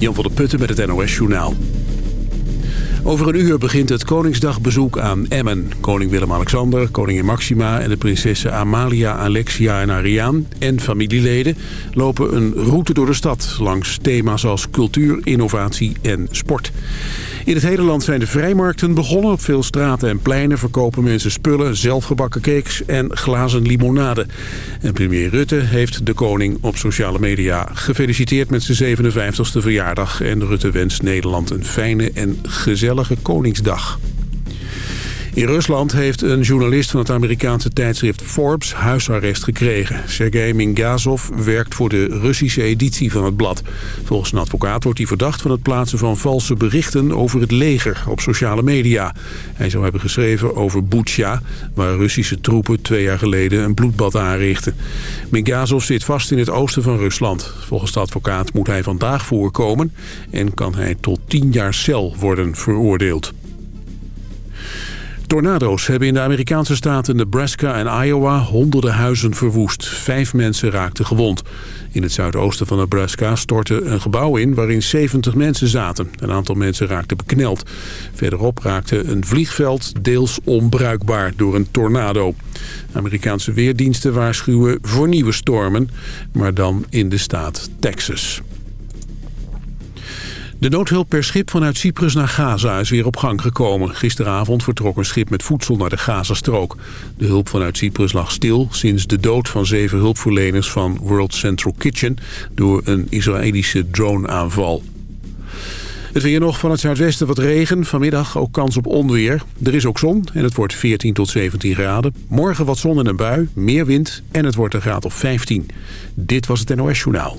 Jan van der Putten met het NOS Journaal. Over een uur begint het Koningsdagbezoek aan Emmen. Koning Willem-Alexander, koningin Maxima en de prinsessen Amalia, Alexia en Ariaan... en familieleden lopen een route door de stad... langs thema's als cultuur, innovatie en sport. In het hele land zijn de vrijmarkten begonnen. Op veel straten en pleinen verkopen mensen spullen, zelfgebakken cakes en glazen limonade. En premier Rutte heeft de koning op sociale media gefeliciteerd met zijn 57ste verjaardag. En Rutte wenst Nederland een fijne en gezellige Koningsdag. In Rusland heeft een journalist van het Amerikaanse tijdschrift Forbes huisarrest gekregen. Sergei Mingazov werkt voor de Russische editie van het blad. Volgens een advocaat wordt hij verdacht van het plaatsen van valse berichten over het leger op sociale media. Hij zou hebben geschreven over Butsja, waar Russische troepen twee jaar geleden een bloedbad aanrichten. Mingazov zit vast in het oosten van Rusland. Volgens de advocaat moet hij vandaag voorkomen en kan hij tot tien jaar cel worden veroordeeld. Tornado's hebben in de Amerikaanse staten Nebraska en Iowa honderden huizen verwoest. Vijf mensen raakten gewond. In het zuidoosten van Nebraska stortte een gebouw in waarin 70 mensen zaten. Een aantal mensen raakten bekneld. Verderop raakte een vliegveld deels onbruikbaar door een tornado. Amerikaanse weerdiensten waarschuwen voor nieuwe stormen, maar dan in de staat Texas. De noodhulp per schip vanuit Cyprus naar Gaza is weer op gang gekomen. Gisteravond vertrok een schip met voedsel naar de Gazastrook. De hulp vanuit Cyprus lag stil sinds de dood van zeven hulpverleners van World Central Kitchen... door een Israëlische droneaanval. Het weer nog van het zuidwesten wat regen. Vanmiddag ook kans op onweer. Er is ook zon en het wordt 14 tot 17 graden. Morgen wat zon en een bui, meer wind en het wordt een graad of 15. Dit was het NOS Journaal.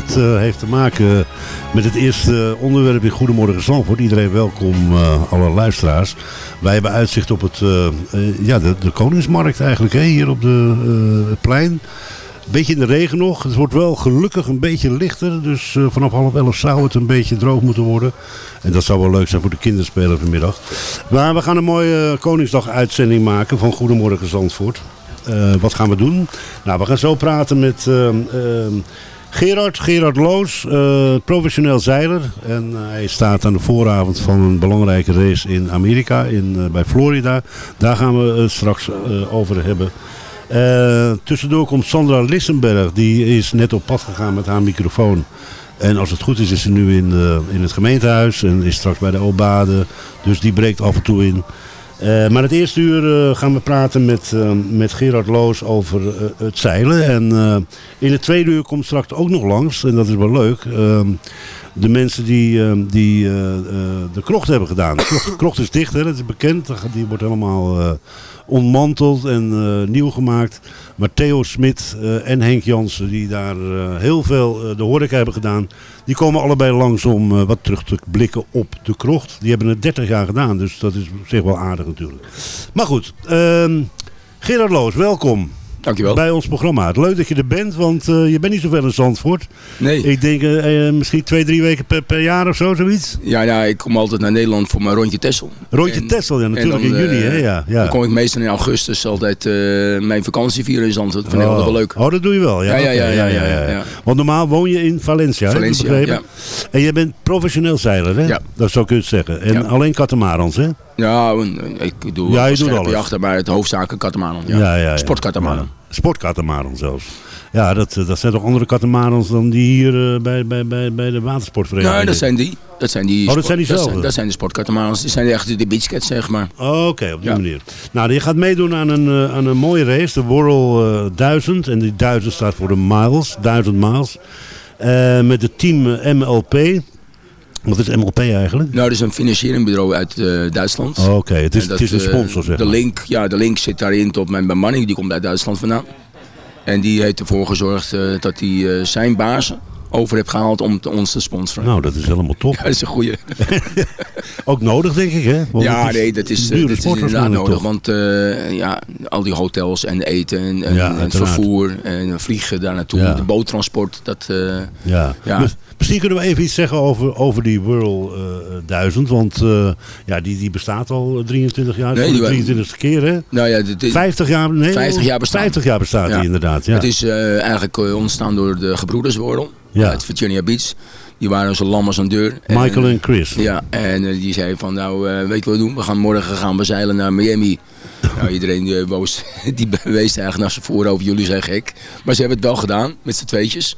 dat eh, heeft te maken met het eerste onderwerp in Goedemorgen Zandvoort. Iedereen welkom, eh, alle luisteraars. Wij hebben uitzicht op het, eh, ja, de, Koningsmarkt eigenlijk, hè, hier op de, het plein. Beetje in de regen nog. Het wordt wel gelukkig een beetje lichter. Dus vanaf half elf zou het een beetje droog moeten worden. En dat zou wel leuk zijn voor de kinderspelen vanmiddag. Maar we gaan een mooie Koningsdag uitzending maken van Goedemorgen Zandvoort. Wat gaan we doen? Nou, we gaan zo praten met ehm, ehm, Gerard, Gerard Loos, eh, professioneel zeiler. En eh, hij staat aan de vooravond van een belangrijke race in Amerika, in, eh, bij Florida. Daar gaan we het straks over hebben. Tussendoor komt Sandra Lissenberg, die is net op pad gegaan met haar microfoon. En als het goed is, is ze nu in, in het gemeentehuis en is straks bij de Obade. Dus die breekt af en toe in. Eh, maar het eerste uur eh, gaan we praten met, eh, met Gerard Loos over het zeilen. En in het tweede uur komt straks ook nog langs, en dat is wel leuk, ehm, de mensen die, ehm, die de krocht hebben gedaan. De krocht, is dicht, hè, dat is bekend. Die wordt helemaal ontmanteld en eh, nieuw gemaakt. Maar Theo Smit eh, en Henk Jansen, die daar eh, heel veel de horeca hebben gedaan, die komen allebei langs om wat terug te blikken op de krocht. Die hebben het 30 jaar gedaan, dus dat is op zich wel aardig natuurlijk. Maar goed, ehm, Gerard Loos, welkom Dankjewel. bij ons programma. Leuk dat je er bent, want eh, je bent niet zoveel in Zandvoort. Nee. Ik denk eh, eh, misschien twee, drie weken per, per jaar of zo, zoiets. Ja, ja, ik kom altijd naar Nederland voor mijn rondje Texel. Rondje En- Texel, ja, natuurlijk dan, in juni, eh, hè? Ja, ja. Dan kom ik meestal in augustus altijd mijn vakantie vieren in Zandvoort. Dat vind ik oh. altijd wel leuk. Oh, dat doe je wel, ja. Ja, ja, ja, ja, ja, ja. Want normaal woon je in Valencia, ik Valencia. En jij bent professioneel zeiler, hè? Ja. Dat zou kun je het zeggen. En alleen katamarans, hè? Ja, eh, ik doe Ja, je doet jachten, maar het hoofdzakelijk katamaran. Ja. ja, ja. Sportkatamaran. Zelfs. Ja, dat, eh, dat zijn toch andere katamarans dan die hier eh, bij, bij, bij, bij de watersportvereniging? Nee, dat zijn die. Dat zijn die Oh, dat zijn dat diezelfde? zijn, dat zijn de sportkatamarans. Die zijn echt de beachcats, zeg maar. Oh, Oké, op die Ja. manier. Nou, je gaat meedoen aan een, aan een mooie race, de World eh, 1000. En die 1000 staat voor de miles, 1000 miles. Met het team MLP. Wat is MLP eigenlijk? Nou, dat is een financieringsbureau uit eh, Duitsland. Oh, Oké, het, is, En dat, het is een eh, sponsor, zeg de maar. link, ja, de link zit daarin tot mijn bemanning. Die komt uit Duitsland vandaan. En die heeft ervoor gezorgd eh, dat hij zijn baas over heeft gehaald om te- ons te sponsoren. Nou, dat is helemaal top. Ja, dat is een goede. Ook nodig, denk ik, hè? Want Ja, nee, dat is, eh, dat is inderdaad nodig. toch? Want eh, ja, al die hotels en eten en, en, Ja, en het uiteraard. vervoer en vliegen daar naartoe. Ja. De boottransport. Dat, eh, Ja. Mis- Misschien kunnen we even iets zeggen over, over die World eh, 1000. Want ja, die, die bestaat al 23 jaar. Nee, voor de die wa- 23e keer, hè? nou ja, dit, dit- 50 jaar, nee, 50 jaar bestaan. 50 jaar bestaat Ja. die inderdaad, ja. Het is eigenlijk ontstaan door de gebroeders Worrel Ja. uit Virginia Beach. Die waren zo lam als een deur. Michael en Chris. Ja, en eh, die zei van nou, eh, weet je wat we doen? We gaan morgen gaan we zeilen naar Miami. nou, iedereen die, eh, boos, die bewees eigenlijk naar zijn voorover, jullie zijn gek. Maar ze hebben het wel gedaan, met z'n tweetjes.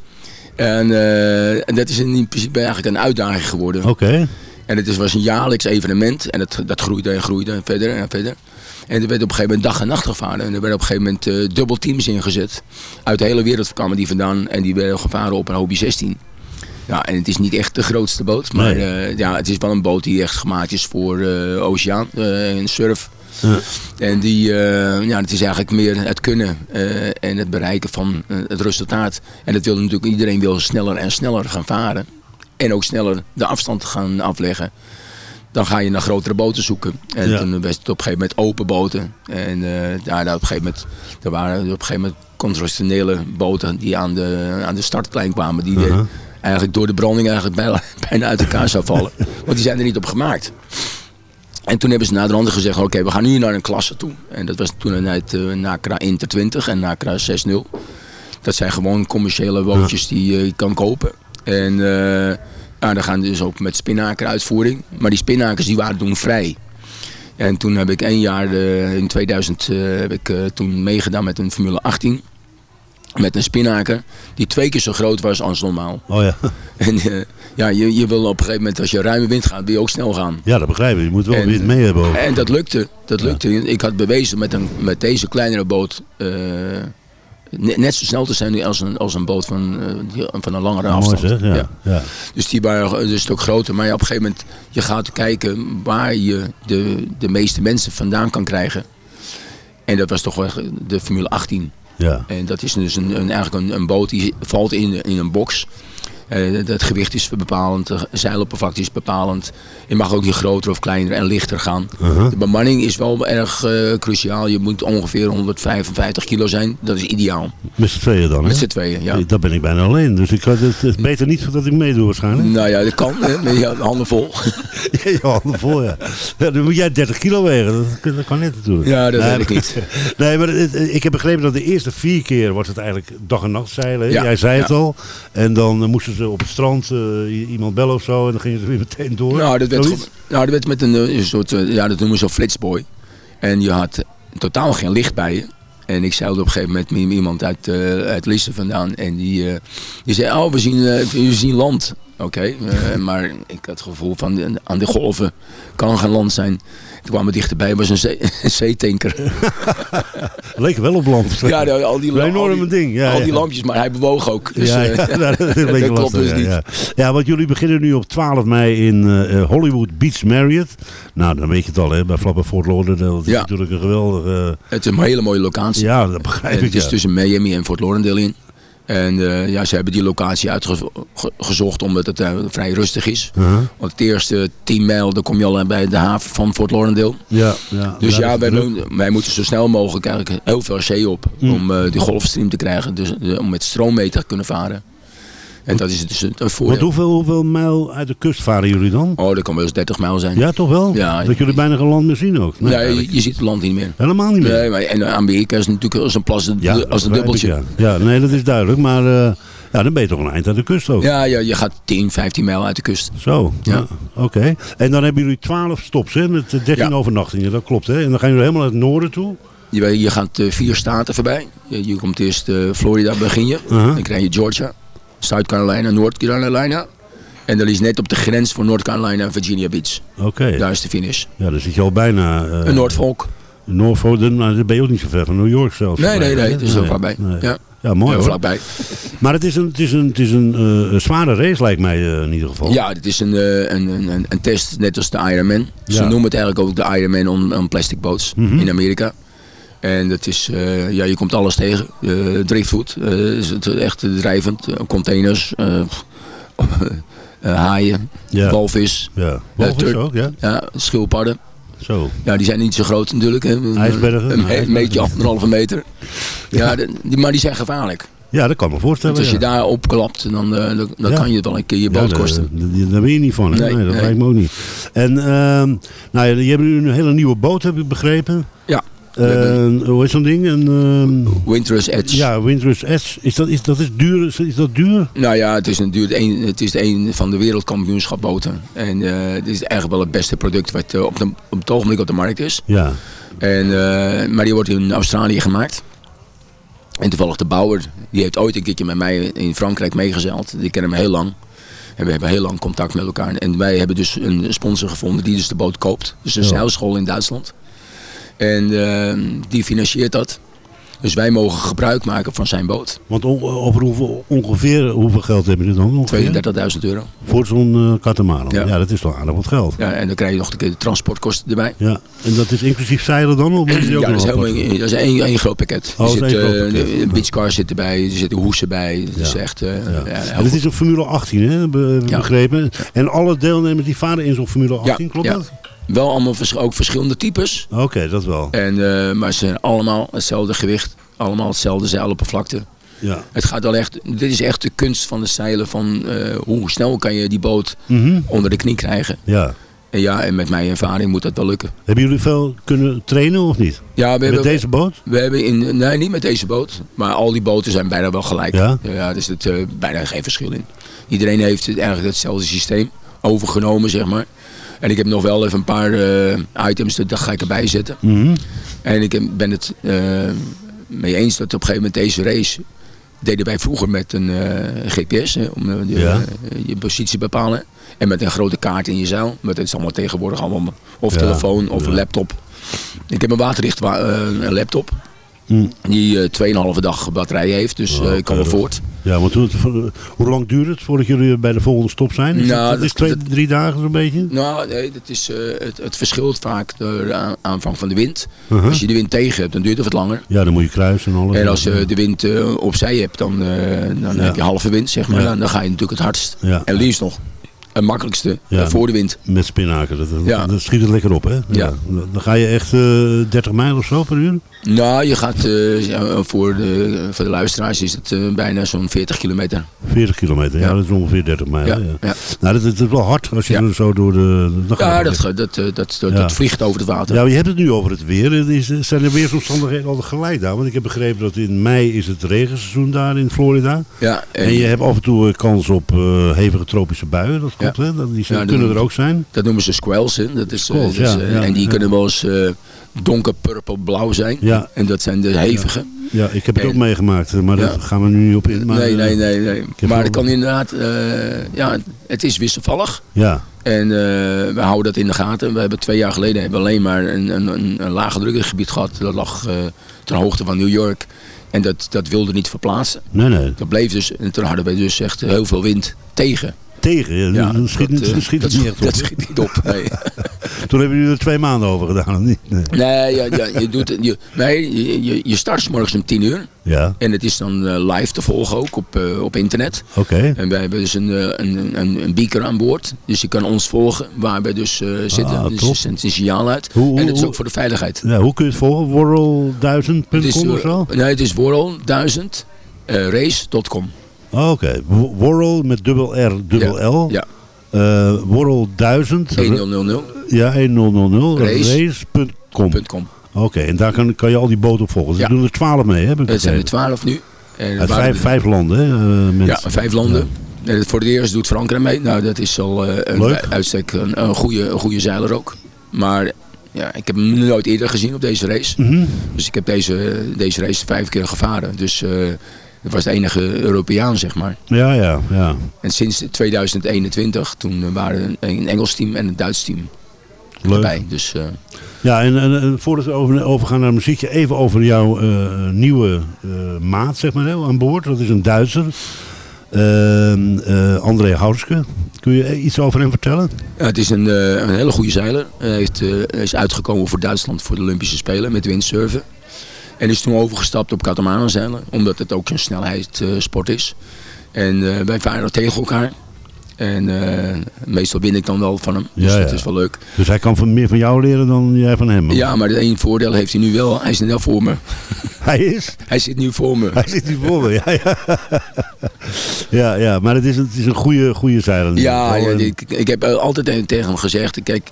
En, eh, en dat is in principe eigenlijk een uitdaging geworden. Oké. En het is, was een jaarlijks evenement. En dat, dat groeide en groeide en verder en verder. En er werd op een gegeven moment dag en nacht gevaren. En er werden op een gegeven moment eh dubbel teams ingezet. Uit de hele wereld kwamen die vandaan. En die werden gevaren op een Hobby 16. Ja, en het is niet echt de grootste boot. Maar Nee. eh, ja, het is wel een boot die echt gemaakt is voor eh oceaan en surf. Ja. En die, ja, het is eigenlijk meer het kunnen en het bereiken van het resultaat. En dat wil natuurlijk iedereen wil sneller en sneller gaan varen. En ook sneller de afstand gaan afleggen. Dan ga je naar grotere boten zoeken. En Ja. toen was het op een gegeven moment open boten. En eh ja, op een gegeven moment, er waren op een gegeven moment conventionele boten die aan de, aan de startlijn kwamen. Die de- Uh-huh. eigenlijk door de branding eigenlijk bijna, bijna uit elkaar zou vallen. Want die zijn er niet op gemaakt. En toen hebben ze naar de handen gezegd, oké, we gaan nu naar een klasse toe. En dat was toen het uh, NACRA Inter 20 en NACRA 6.0. Dat zijn gewoon commerciële bootjes die je kan kopen. En uh, nou, dan gaan dus ook met spinnaker uitvoering. Maar die spinnakers die waren toen vrij. En toen heb ik één jaar, uh, in 2000, uh, heb ik uh, toen meegedaan met een Formule 18. Met een spinnaker die twee keer zo groot was als normaal. Oh ja. En ja, je, je wil op een gegeven moment, als je ruime wind gaat, wil je ook snel gaan. Ja, dat begrijp ik. Je moet wel en, wind mee hebben ook. En dat lukte. Dat lukte. Ja. Ik had bewezen met, een, met deze kleinere boot net zo snel te zijn als een, als een boot van, uh, van een langere afstand. Mooi zeg, ja. Ja. ja. Dus die waren dus een stuk groter. Maar ja, op een gegeven moment, je gaat kijken waar je de, de meeste mensen vandaan kan krijgen. En dat was toch wel de Formule 18. Ja. En dat is dus een, een, eigenlijk een, een boot die valt in, in een box. Eh, het gewicht is bepalend, de zeiloppervlakte is bepalend. Je mag ook niet groter of kleiner en lichter gaan. Uh-huh. De bemanning is wel erg eh, cruciaal. Je moet ongeveer 155 kilo zijn. Dat is ideaal. Met z'n tweeën dan, hè? Met z'n tweeën, ja. Dat ben ik bijna alleen. Dus ik had het, het is beter niet dat ik meedoe waarschijnlijk. Nou ja, dat kan. Hè, met je handen vol. Ja, je handen vol, ja. ja. Dan moet jij 30 kilo wegen. Dat, dat kan net natuurlijk. Ja, dat nee, weet ik niet. Nee, maar het- ik heb begrepen dat de eerste vier keer was het eigenlijk dag en nacht zeilen. Ja, Jij zei het al. En dan eh, moesten ze op het strand eh, iemand bellen of zo. En dan gingen ze weer meteen door. Nou, dat werd, nou, dat werd met een, eh, een soort, eh, ja, dat noemen ze een flitsboy. En je had totaal geen licht bij je. En ik zeilde op een gegeven moment met iemand uit, eh uit Lisse vandaan. En die, die zei, oh, we zien, we zien land. Oké, maar ik had het gevoel van, aan de golven kan geen land zijn. Toen kwam we dichterbij, was een, een zeetanker. Leek wel op land. ja, de- al die, Een al enorme die- ding. Ja, al die lampjes, maar hij bewoog ook. Dus, ja, eh, ja, nou, dat is een beetje klopt lastig, dus niet. Ja. want jullie beginnen nu op 12 mei in eh, eh, Hollywood Beach Marriott. Nou, dan weet je het al, hè, bij vlakbij Fort Lauderdale. Dat is Ja. natuurlijk een geweldige... Het is een hele mooie locatie. ja, dat begrijp En ik. het is tussen Miami en Fort Lauderdale in. En eh, ja, ze hebben die locatie uitgezocht omdat het eh, vrij rustig is. Uh-huh. Want het eerste 10 mijl, dan kom je al bij de haven van Fort Lauderdale. Ja, ja. Dus ja, wij, doen- moeten zo snel mogelijk eigenlijk heel veel zee op. Mm. Om eh, die golfstream te krijgen. Dus om met stroom mee te kunnen varen. En dat is dus een Want hoeveel, hoeveel mijl uit de kust varen jullie dan? Oh, dat kan wel eens 30 mijl zijn. Ja, toch wel? Ja, dat jullie bijna geen land meer zien ook? Nee, je, ziet het land niet meer. Helemaal niet meer? Nee, maar en Amerika is natuurlijk als een plas Ja, als een dubbeltje. ik, Ja. ja, nee, dat is duidelijk. Maar eh, ja, dan ben je toch een eind uit de kust ook. Ja, ja, je gaat 10, 15 mijl uit de kust. Zo, ja. Oké. En dan hebben jullie 12 stops hè, met eh, 13 Ja. overnachtingen, dat klopt hè? En dan gaan jullie helemaal naar het noorden toe? Je, je gaat eh, vier staten voorbij. Je, je komt eerst eh, Florida begin je. Uh-huh. Dan krijg je Georgia, South Carolina, North Carolina. En dat is net op de grens van North Carolina en Virginia Beach. Oké, Daar is de finish. ja, dan zit je al bijna... eh Een Noordvolk. Norfolk, dan, nou, dan ben je ook niet zo ver van New York zelfs. Nee, nee, nee. Het is er vlakbij. nee. Ja, Ja, mooi ja, vlakbij. Maar het is een, het is een, het is een eh, zware race lijkt mij eh, in ieder geval. Ja, dit is een, een, een, een, test net als de Ironman. Ze Ja. noemen het eigenlijk ook de Ironman on, on plastic boats Mhm. in Amerika. En dat is, eh, ja, je komt alles tegen. Eh driftwood eh, is het echt drijvend. Containers, haaien, Ja. walvis, Ja, Walvis ook, ja. ja, schildpadden. Zo. Ja, die zijn niet zo groot natuurlijk. Hè. Een- IJsbergen? Een, me- IJsbergen. meetje, anderhalve meter. Ja, die, maar die zijn gevaarlijk. Ja, dat kan me voorstellen. Want als je ja. daar opklapt, dan, dan, dan Ja. kan je het wel een keer je boot kosten. daar- ben je niet van, hè? Nee, Nee, dat nee. lijkt me ook niet. En ehm nou je hebt nu een hele nieuwe boot, heb ik begrepen. Ja. Hebben- hoe is zo'n ding? Een, ehm, Winter's Edge. ja, Windrush S. Is dat, is, dat is duur? Is, is dat duur? Nou ja, het is, een, duur- een, het is een van de wereldkampioenschapboten. En eh het is eigenlijk wel het beste product wat eh, op, de, op het ogenblik op de markt is. Ja. En, eh, maar die wordt in Australië gemaakt. En toevallig de bouwer, die heeft ooit een keertje met mij in Frankrijk meegezeild. Die kennen hem heel lang. En we hebben heel lang contact met elkaar. En wij hebben dus een sponsor gevonden die dus de boot koopt. Dus een Ja. zeilschool in Duitsland. En eh, die financiert dat. Dus wij mogen gebruik maken van zijn boot. Want over hoeveel, ongeveer hoeveel geld hebben jullie dan? ongeveer? 32.000 euro. Voor zo'n katamaran. Ja. Ja. dat is wel aardig wat geld. Ja, en dan krijg je nog de transportkosten erbij. Ja. En dat is inclusief zeilen dan? Of Ja, dat is, helemaal, dat is één, één groot pakket. Oh, er dat zit, groot eh, beachcar zit erbij, er zitten hoesen bij. Het is echt eh, Ja. goed. is een Formule 18, hè? be- begrepen. En alle deelnemers die varen in zo'n Formule 18, klopt ja. dat? Wel allemaal vers- ook verschillende types. Oké, dat wel. En, eh, maar ze zijn allemaal hetzelfde gewicht. Allemaal hetzelfde zeiloppervlakte. Ja. Het gaat wel echt, dit is echt de kunst van het zeilen. Van eh, hoe snel kan je die boot Mhm. onder de knie krijgen. ja. En ja, en met mijn ervaring moet dat wel lukken. Hebben jullie veel kunnen trainen of niet? Ja, we Met hebben, deze boot? we hebben in, nee, niet met deze boot. Maar al die boten zijn bijna wel gelijk. Ja? Ja, er zit eh, bijna geen verschil in. Iedereen heeft eigenlijk hetzelfde systeem overgenomen, zeg maar. En ik heb nog wel even een paar eh, items, dat ga ik erbij zetten. Mhm. En ik ben het eh, mee eens dat op een gegeven moment deze race deden wij vroeger met een eh, GPS hè, om de- Ja. eh, je positie te bepalen. En met een grote kaart in je zeil. Maar dat is allemaal tegenwoordig allemaal of Ja. telefoon of Ja. laptop. Ik heb een waterdicht wa- laptop Mm. die eh 2,5 dag batterij heeft. Dus Oh, ik kan wel voort. Ja, want hoe, hoe lang duurt het voordat jullie bij de volgende stop zijn? Is Nou, dat is dat- twee, drie dagen zo'n beetje? Nou, nee, dat is, eh, het, het verschilt vaak door de aan- aanvang van de wind. Uh-huh. Als je de wind tegen hebt, dan duurt het wat langer. Ja, dan moet je kruisen en alles. En als je de wind eh, opzij hebt, dan, eh, dan Ja. heb je halve wind, zeg maar. Ja. Dan, dan ga je natuurlijk het hardst. Ja. En liefst nog het makkelijkste Ja. eh, voor de wind. Met spinnaken, dat, dat, Ja. dat schiet het lekker op, hè? Ja. Dan ga je echt eh 30 mijl of zo per uur? Nou, je gaat eh, voor, de, voor de luisteraars is het eh, bijna zo'n 40 kilometer. 40 kilometer, ja, dat is ongeveer 30 mijl. Ja. Nou, dat, dat is wel hard als je er zo door de... dan Ja, dat, dat, eh, dat, dat, vliegt over het water. Ja, je hebt het nu over het weer. Is, zijn de weersomstandigheden al gelijk daar? Want ik heb begrepen dat in mei is het regenseizoen daar in Florida. Ja, En je hebt af en toe eh, kans op eh, hevige tropische buien. Dat klopt, Ja. hè? Dat, die Ja, kunnen er ook zijn. Dat noemen ze squalls. Hè. Dat is, eh, ja, eh, en die kunnen wel eens eh, donker purple-blauw zijn. En dat zijn de hevige. Ja, ik heb het En- ook meegemaakt, maar daar gaan we nu niet op in. Maar, nee, nee, nee, nee. Maar het kan inderdaad, ja, het is wisselvallig. Ja, En we houden dat in de gaten. We hebben twee jaar geleden hebben alleen maar een, een, een, een lage drukgebied gehad. Dat lag ter hoogte van New York. En dat, dat wilde niet verplaatsen. nee, nee. Dat bleef dus, en toen hadden we dus echt heel veel wind tegen. Tegen, ja, dat schiet, dat, niet- schiet dat, niet echt op. dat schiet niet op. Nee. Toen hebben jullie er twee maanden over gedaan, of niet? Nee. Nee, ja, ja, je, doet, je, nee je, je, je start morgens om 10 uur. Ja, En het is dan eh, live te volgen ook op, eh, op internet. oké. En wij hebben dus een, eh, een, een, een beaker aan boord. Dus je kan ons volgen waar we dus zitten. Ah, dus je zendt een signaal uit. Hoe- hoe- en het is ook voor de veiligheid. Ja, hoe kun je het volgen? Worrel1000.com Het is, of zo? nee, het is worrel1000 eh, race.com. Oh, Oké, Worrel met dubbel R, dubbel Ja, L. ja. Eh, Worrel 1000. 1000.com. Ja, 1000. Race. Race.com. Oké, en daar kan, kan je al die boten op volgen. Ze Ja. doen er 12 mee, hè? Het zijn er begrepen. 12 nu. En Uit vijf, vijf landen, hè? eh, Ja, vijf landen. En voor het eerst doet Frankrijk mee. Nou, dat is al eh, een uitstek een, een, goede, een goede zeiler ook. Maar ja, ik heb hem nooit eerder gezien op deze race. Mhm. Dus ik heb deze, deze race vijf keer gevaren. Dus eh het was de enige Europeaan, zeg maar. Ja, ja, ja. En sinds 2021, toen eh, waren een, Engels team en een Duits team Leuk. erbij. Dus eh, Ja, en, en, en voordat we over, overgaan naar muziekje, even over jouw eh, nieuwe maat, zeg maar, hè, aan boord. Dat is een Duitser. Ehm, eh, André Hauske. Kun je iets over hem vertellen? ja, het is een, een hele goede zeiler. Hij heeft, is uitgekomen voor Duitsland voor de Olympische Spelen met windsurfen. En is toen overgestapt op katamaran zeilen, omdat het ook een snelheidssport is. En eh, wij varen tegen elkaar. En eh, meestal win ik dan wel van hem. Dus Ja, dat ja. is wel leuk. Dus hij kan van, meer van jou leren dan jij van hem. Ja, maar het één voordeel heeft hij nu wel. Hij is nu voor me. Hij is? Hij zit nu voor me. Hij zit hier voor me, ja. Ja, ja, ja maar het is, een- het is een goede, goede zeiler. Ja, ja ik, ik heb altijd tegen hem gezegd, kijk,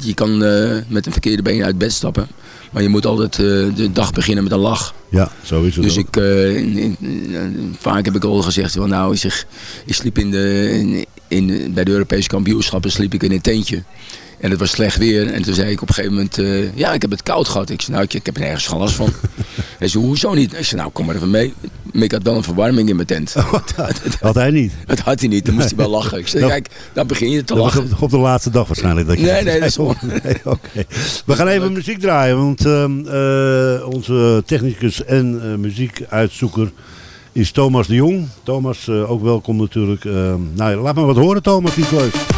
je kan eh, met een verkeerde been uit bed stappen. Maar je moet altijd eh, de dag beginnen met een lach. ja, zo is het Dus ook. ik, eh, in- in- in- vaak heb ik al gezegd, van, nou, ik, zeg, ik sliep in de, in, in- bij de Europese kampioenschappen sliep ik in een tentje. En het was slecht weer. En toen zei ik op een gegeven moment, eh, ja, ik heb het koud gehad. Ik zei, nou, ik, ik heb er nergens geen last van. Hij zei, hoezo niet? Ik zei, nou, kom maar even mee. Ik had wel een verwarming in mijn tent. Had hij niet. Dat had hij niet, dan moest hij wel lachen. Ik zei, kijk, dan begin je te Dat lachen. op, op de laatste dag waarschijnlijk. Dat je Nee, nee, dat is Nee, oké. We gaan even muziek draaien, want ehm, eh, onze technicus en eh, muziekuitzoeker is Thomas de Jong. Thomas, ook welkom natuurlijk. Ehm, nou, laat maar wat horen, Thomas, niet leuk.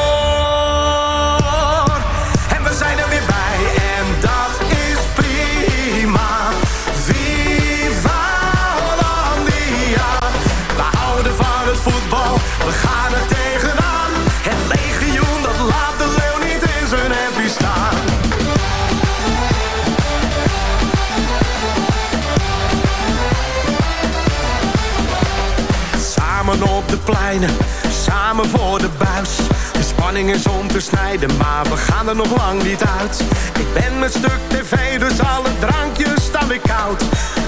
Samen voor de buis. De spanning is om te snijden, maar we gaan er nog lang niet uit. Ik ben met stuk tv, dus alle drankjes staan weer koud.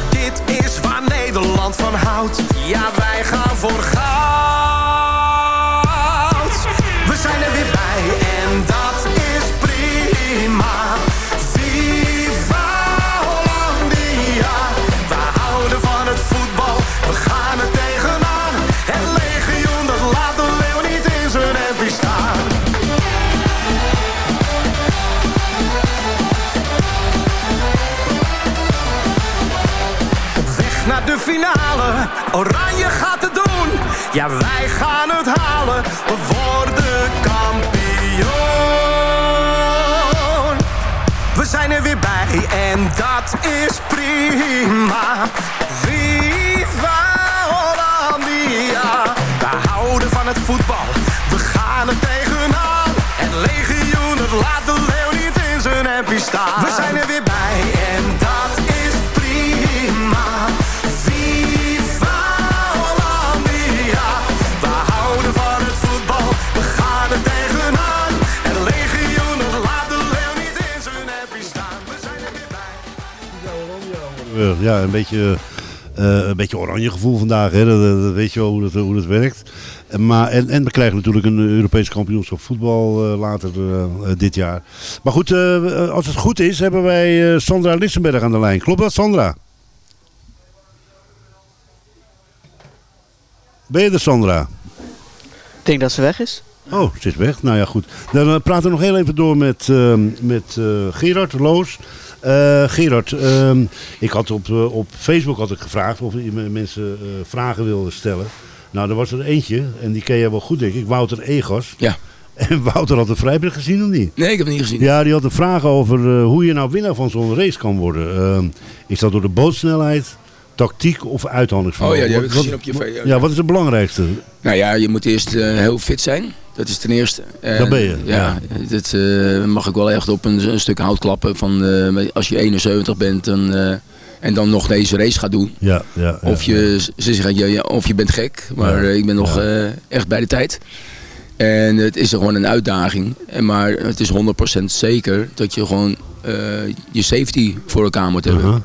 Dit is waar Nederland van houdt. Ja, wij gaan voor goud. Oranje gaat het doen. Ja, wij gaan het halen. We worden kampioen. We zijn er weer bij en dat is prima. Ja, een beetje, eh, een beetje oranje gevoel vandaag. Hè? Dat, dat- dat weet je wel hoe dat, hoe dat werkt. En, maar, en, en we krijgen natuurlijk een Europees kampioenschap voetbal eh, later eh, dit jaar. Maar goed, als het goed is, hebben wij Sandra Lissenberg aan de lijn. Klopt dat, Sandra? Ben je er, Sandra? Ik denk dat ze weg is. Oh, ze is weg. Nou ja, goed. Dan praten we nog heel even door met, met Gerard Loos. Eh, Gerard, ehm, ik had op, eh, op Facebook had ik gevraagd of mensen eh, vragen wilden stellen. Nou, er was er eentje, en die ken jij wel goed, denk ik. Wouter Egas. Ja. En Wouter had de vrijbrief gezien of niet? Nee, ik heb het niet gezien. Ja, die had een vraag over hoe je nou winnaar van zo'n race kan worden. Ehm, is dat door de bootsnelheid, tactiek of uithandelingsvermogen? Oh ja, die heb ik gezien op je video. Ja, wat is het belangrijkste? Nou ja, je moet eerst heel fit zijn. Dat is ten eerste. En, Dat ben je, Ja, dat eh, mag ik wel echt op een, een stuk hout klappen. Van, eh, als je 71 bent dan, eh, en dan nog deze race gaat doen. Ja, ja, ja, Of je, ze zeggen, ja, of je bent gek, maar ik ben nog echt bij de tijd. En het is gewoon een uitdaging. En maar het is 100% zeker dat je gewoon je safety voor elkaar moet hebben. Aha.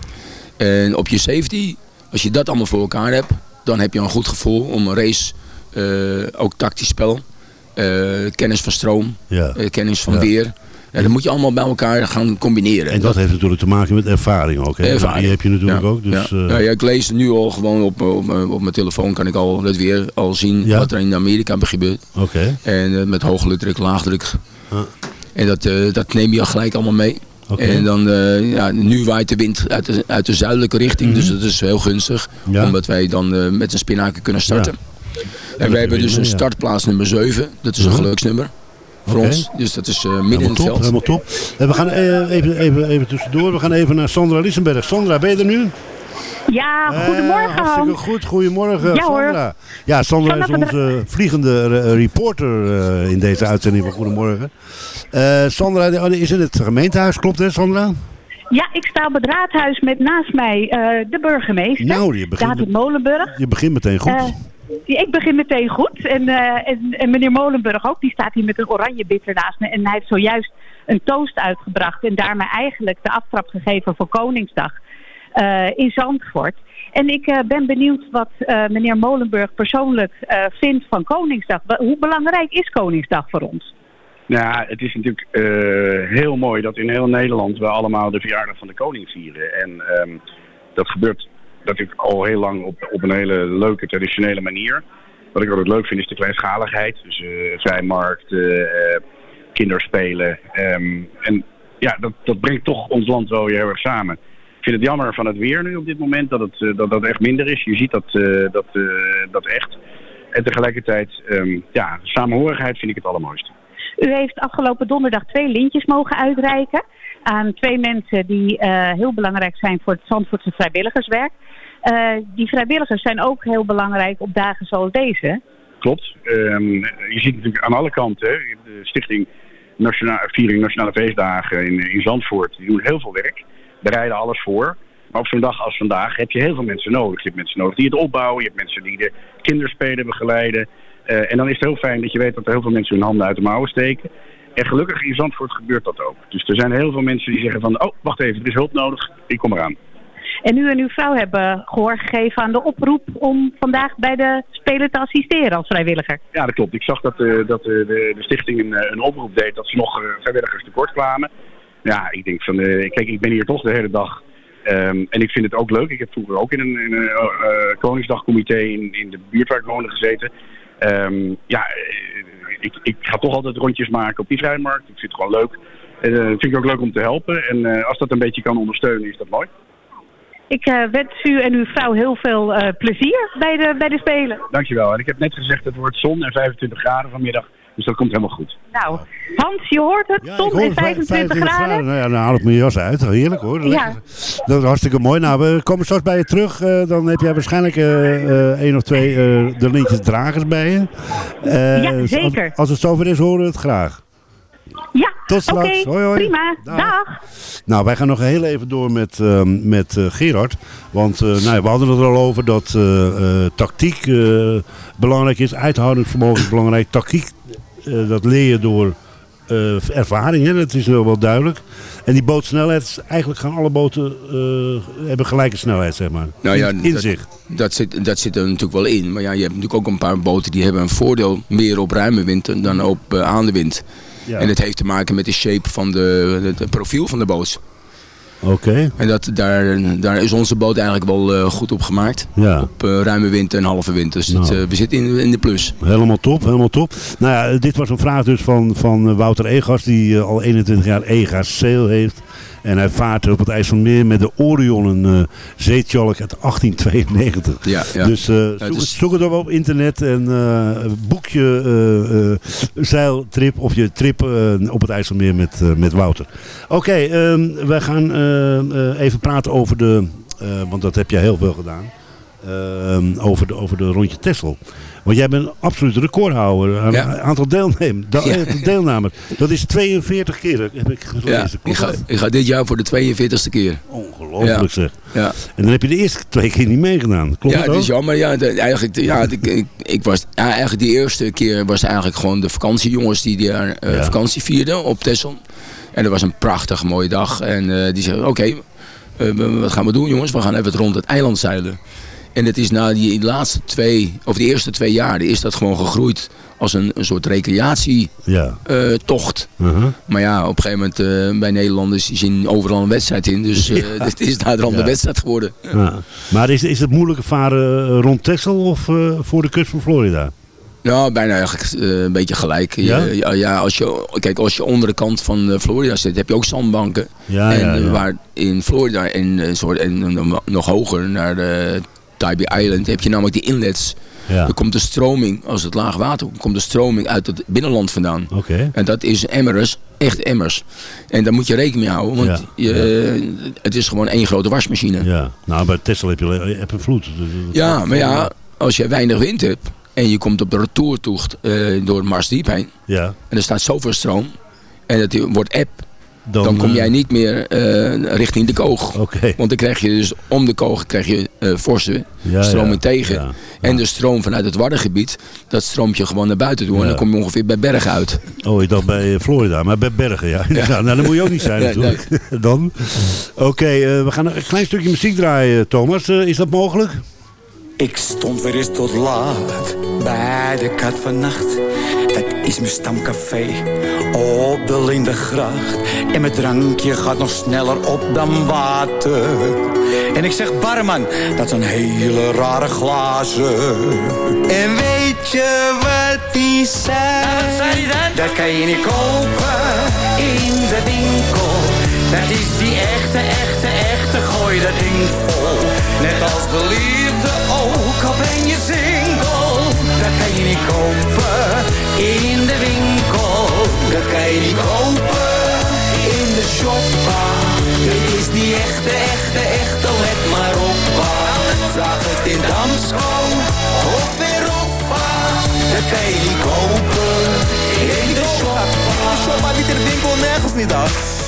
En op je safety, als je dat allemaal voor elkaar hebt, dan heb je een goed gevoel om een race, ook tactisch spel, kennis van stroom, Ja. eh, kennis van Ja. weer. En dat moet je allemaal bij elkaar gaan combineren. En dat heeft natuurlijk te maken met ervaring ook. Hè? Ervaring. Die heb je natuurlijk Ja, ook. Dus, ja. eh, Ja, ja, ik lees nu al gewoon op, op, op mijn telefoon kan ik al het weer al zien Ja. wat er in Amerika gebeurt. Oké. En eh, met hoge druk, laagdruk. Ah. En dat, eh, dat neem je al gelijk allemaal mee. En dan, eh, ja, nu waait de wind uit de, uit de zuidelijke richting, dus dat is heel gunstig. Mhm. Ja. Omdat wij dan eh, met een spinaken kunnen starten. En wij hebben dus een startplaats nummer 7, dat is een Mhm. geluksnummer voor ons. Dus dat is eh, midden Helemaal in het top, veld. helemaal top. En we gaan eh, even, even, even tussendoor. We gaan even naar Sandra Lissenberg. Sandra, ben je er nu? Ja, goedemorgen Eh, hartstikke goed. Goedemorgen, Ja, hoor. Sandra. Ja, Sandra is onze vliegende eh, reporter eh, in deze uitzending van Goedemorgen. Eh, Sandra is in het gemeentehuis, klopt hè Sandra? Ja, ik sta op het raadhuis met naast mij eh, de burgemeester, Nou, je begint, David Molenburg. je begint meteen goed. Ik begin meteen goed. En, eh, en, en meneer Molenburg ook, die staat hier met een oranje bitter naast me. En hij heeft zojuist een toast uitgebracht en daarmee eigenlijk de aftrap gegeven voor Koningsdag eh, in Zandvoort. En ik eh, ben benieuwd wat meneer Molenburg persoonlijk vindt van Koningsdag. Hoe belangrijk is Koningsdag voor ons? Nou, het is natuurlijk heel mooi dat in heel Nederland we allemaal de verjaardag van de koning vieren. En ehm, dat gebeurt natuurlijk al heel lang op, op een hele leuke, traditionele manier. Wat ik altijd leuk vind is de kleinschaligheid. Dus eh vrijmarkt, eh, eh, kinderspelen. ehm, en ja, dat, dat brengt toch ons land wel weer heel erg samen. Ik vind het jammer van het weer nu op dit moment dat het, dat, dat echt minder is. Je ziet dat, dat, dat echt. En tegelijkertijd, ehm, ja, samenhorigheid vind ik het allermooiste. U heeft afgelopen donderdag twee lintjes mogen uitreiken aan twee mensen die heel belangrijk zijn voor het Zandvoortse vrijwilligerswerk. Eh, die vrijwilligers zijn ook heel belangrijk op dagen zoals deze. Klopt. Ehm, je ziet natuurlijk aan alle kanten, de Stichting Nationale, Viering Nationale Feestdagen in, in Zandvoort, die doen heel veel werk. Bereiden alles voor. Maar op zo'n dag als vandaag heb je heel veel mensen nodig. Je hebt mensen nodig die het opbouwen, je hebt mensen die de kinderspelen begeleiden. Eh, en dan is het heel fijn dat je weet dat er heel veel mensen hun handen uit de mouwen steken. En gelukkig in Zandvoort gebeurt dat ook. Dus er zijn heel veel mensen die zeggen van, oh, wacht even, er is hulp nodig, ik kom eraan. En u en uw vrouw hebben gehoor gegeven aan de oproep om vandaag bij de Spelen te assisteren als vrijwilliger. Ja, dat klopt. Ik zag dat, eh, dat eh, de, de stichting een, eh, een oproep deed dat ze nog vrijwilligers tekort kwamen. Ja, ik denk van, kijk, ik ben hier toch de hele dag. Ehm, en ik vind het ook leuk. Ik heb vroeger ook in een, in Koningsdagcomité in, in de buurt waar gezeten. Ehm, ja, ik, ik ga toch altijd rondjes maken op die vrijmarkt. Ik vind het gewoon leuk. Eh, vind ik ook leuk om te helpen. En als dat een beetje kan ondersteunen, is dat mooi. Ik eh, wens u en uw vrouw heel veel eh, plezier bij de, bij de Spelen. Dankjewel. En ik heb net gezegd, het wordt zon en 25 graden vanmiddag. Dus dat komt helemaal goed. Nou, Hans, je hoort het. zon en 25, graden. Nou ja, dan haal ik mijn jas uit. Heerlijk hoor. Ja. Dat is hartstikke mooi. Nou, we komen straks bij je terug. Eh, dan heb jij waarschijnlijk eh, eh, één of twee eh, de lintjes dragers bij je. Eh, Ja, als- zeker. Als, het zover is, horen we het graag. Ja, Tot oké, straks. Hoi, hoi. prima. Dag. Dag. Nou, wij gaan nog heel even door met, ehm, met eh, Gerard. Want eh, nou, ja, we hadden het er al over dat eh, eh, tactiek eh, belangrijk is. Uithoudingsvermogen is belangrijk. Tactiek, dat leer je door eh, ervaring. Hè? Dat is wel wel duidelijk. En die bootsnelheid, eigenlijk gaan alle boten eh, hebben gelijke snelheid, zeg maar. Nou ja, in, in dat, zich. Dat zit, dat zit er natuurlijk wel in. Maar ja, je hebt natuurlijk ook een paar boten die hebben een voordeel meer op ruime wind dan op aan de wind. Ja. En het heeft te maken met de shape van de, de profiel van de boot. Oké. En dat, daar, daar is onze boot eigenlijk wel eh, goed op gemaakt. Ja. Op eh, ruime wind en halve wind. Dus het, Nou. eh, we zitten in, in de plus. Helemaal top, helemaal top. Nou ja, dit was een vraag dus van, van Wouter Egas, die al 21 jaar Egas Sail heeft. En hij vaart op het IJsselmeer met de Orion, een eh zeetjolk uit 1892. Ja, ja. Dus eh, het zoek, is- zoek het op op internet en eh, boek je zeiltrip of je trip op het IJsselmeer met, met Wouter. Oké, ehm, wij gaan even praten over de, want dat heb jij heel veel gedaan, ehm, over, de, over de rondje Texel. Want jij bent absoluut recordhouder Ja. aantal deelnemers. Ja. eh, deelnemers. Dat is 42 keer, heb ik gelezen. Ja, ik, ga, ik ga dit jaar voor de 42e keer. Ongelooflijk zeg. Ja. En dan heb je de eerste twee keer niet meegedaan. Klopt ja, dat is jammer. Ja, eigenlijk, ja, ik, ik, ik was, ja, eigenlijk die eerste keer was eigenlijk gewoon de vakantiejongens die daar eh, vakantie vierden op Texel. En dat was een prachtig mooie dag. En eh, die zeiden, oké, eh, wat gaan we doen jongens? We gaan even rond het eiland zeilen. En het is na die laatste twee, of de eerste twee jaren, is dat gewoon gegroeid als een, een soort recreatietocht. Ja. Uh-huh. Maar ja, op een gegeven moment eh, bij Nederlanders zien overal een wedstrijd in. Dus eh, het is daar dan Ja. de wedstrijd geworden. Ja. Maar is, is het moeilijker varen eh, rond Texel of voor de kust van Florida? Nou, bijna eigenlijk een beetje gelijk. Ja? Ja? Ja, als je, kijk, als je onder de kant van Florida zit, heb je ook zandbanken. Ja, en ja, ja. waar in Florida en, soort, en eh, nog hoger naar de Tybee Island heb je namelijk die inlets. Ja. Er komt de stroming, als het laag water komt, komt de stroming uit het binnenland vandaan. Oké. En dat is emmers, echt emmers. En daar moet je rekening mee houden, want Ja, je, het is gewoon één grote wasmachine. Ja. Nou, bij Texel heb je, heb een vloed. Ja, maar ja, als je weinig wind hebt en je komt op de retourtocht eh door Marsdiep heen Ja. en er staat zoveel stroom en het wordt app, Dan, dan, kom eh, jij niet meer eh, richting de koog. Want dan krijg je dus om de koog krijg je eh forse Ja, stroming ja, tegen. ja. En de stroom vanuit het Waddengebied, dat stroomt je gewoon naar buiten toe. Ja. En dan kom je ongeveer bij Bergen uit. Oh, ik dacht bij Florida, maar bij Bergen, ja. ja. nou, dat moet je ook niet zijn Nee, natuurlijk. Dan. Oké, eh, we gaan een klein stukje muziek draaien, Thomas. Is dat mogelijk? Ik stond weer eens tot laat bij de kat van nacht. Is mijn stamcafé op de Lindengracht. En mijn drankje gaat nog sneller op dan water. En ik zeg barman, dat zijn hele rare glazen. En weet je wat die zei? Dat kan je niet kopen in de winkel. Dat is die echte, echte, echte, gooi dat ding vol. Net als de liefde ook, al ben je single. Dat kan je niet kopen in de winkel. Dat kan je niet kopen in de shoppa. Dit is die echte, echte, echte, let maar op. Vraag het in Damsko of weer Oppa. Dat kan je niet kopen in de shoppa. De shoppa biedt in de winkel nergens niet af.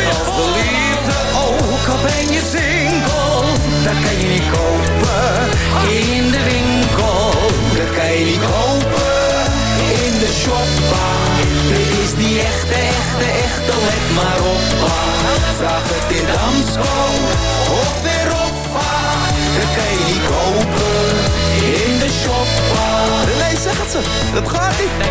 ben je single, dat kan je niet kopen in de winkel. Dat kan je niet kopen in de shoppa. Dit is die echte, echte, echte, let maar op. Vraag het in Damsko of Veropa. Dat kan je niet kopen in de shoppa. Nee, zegt ze, dat gaat niet.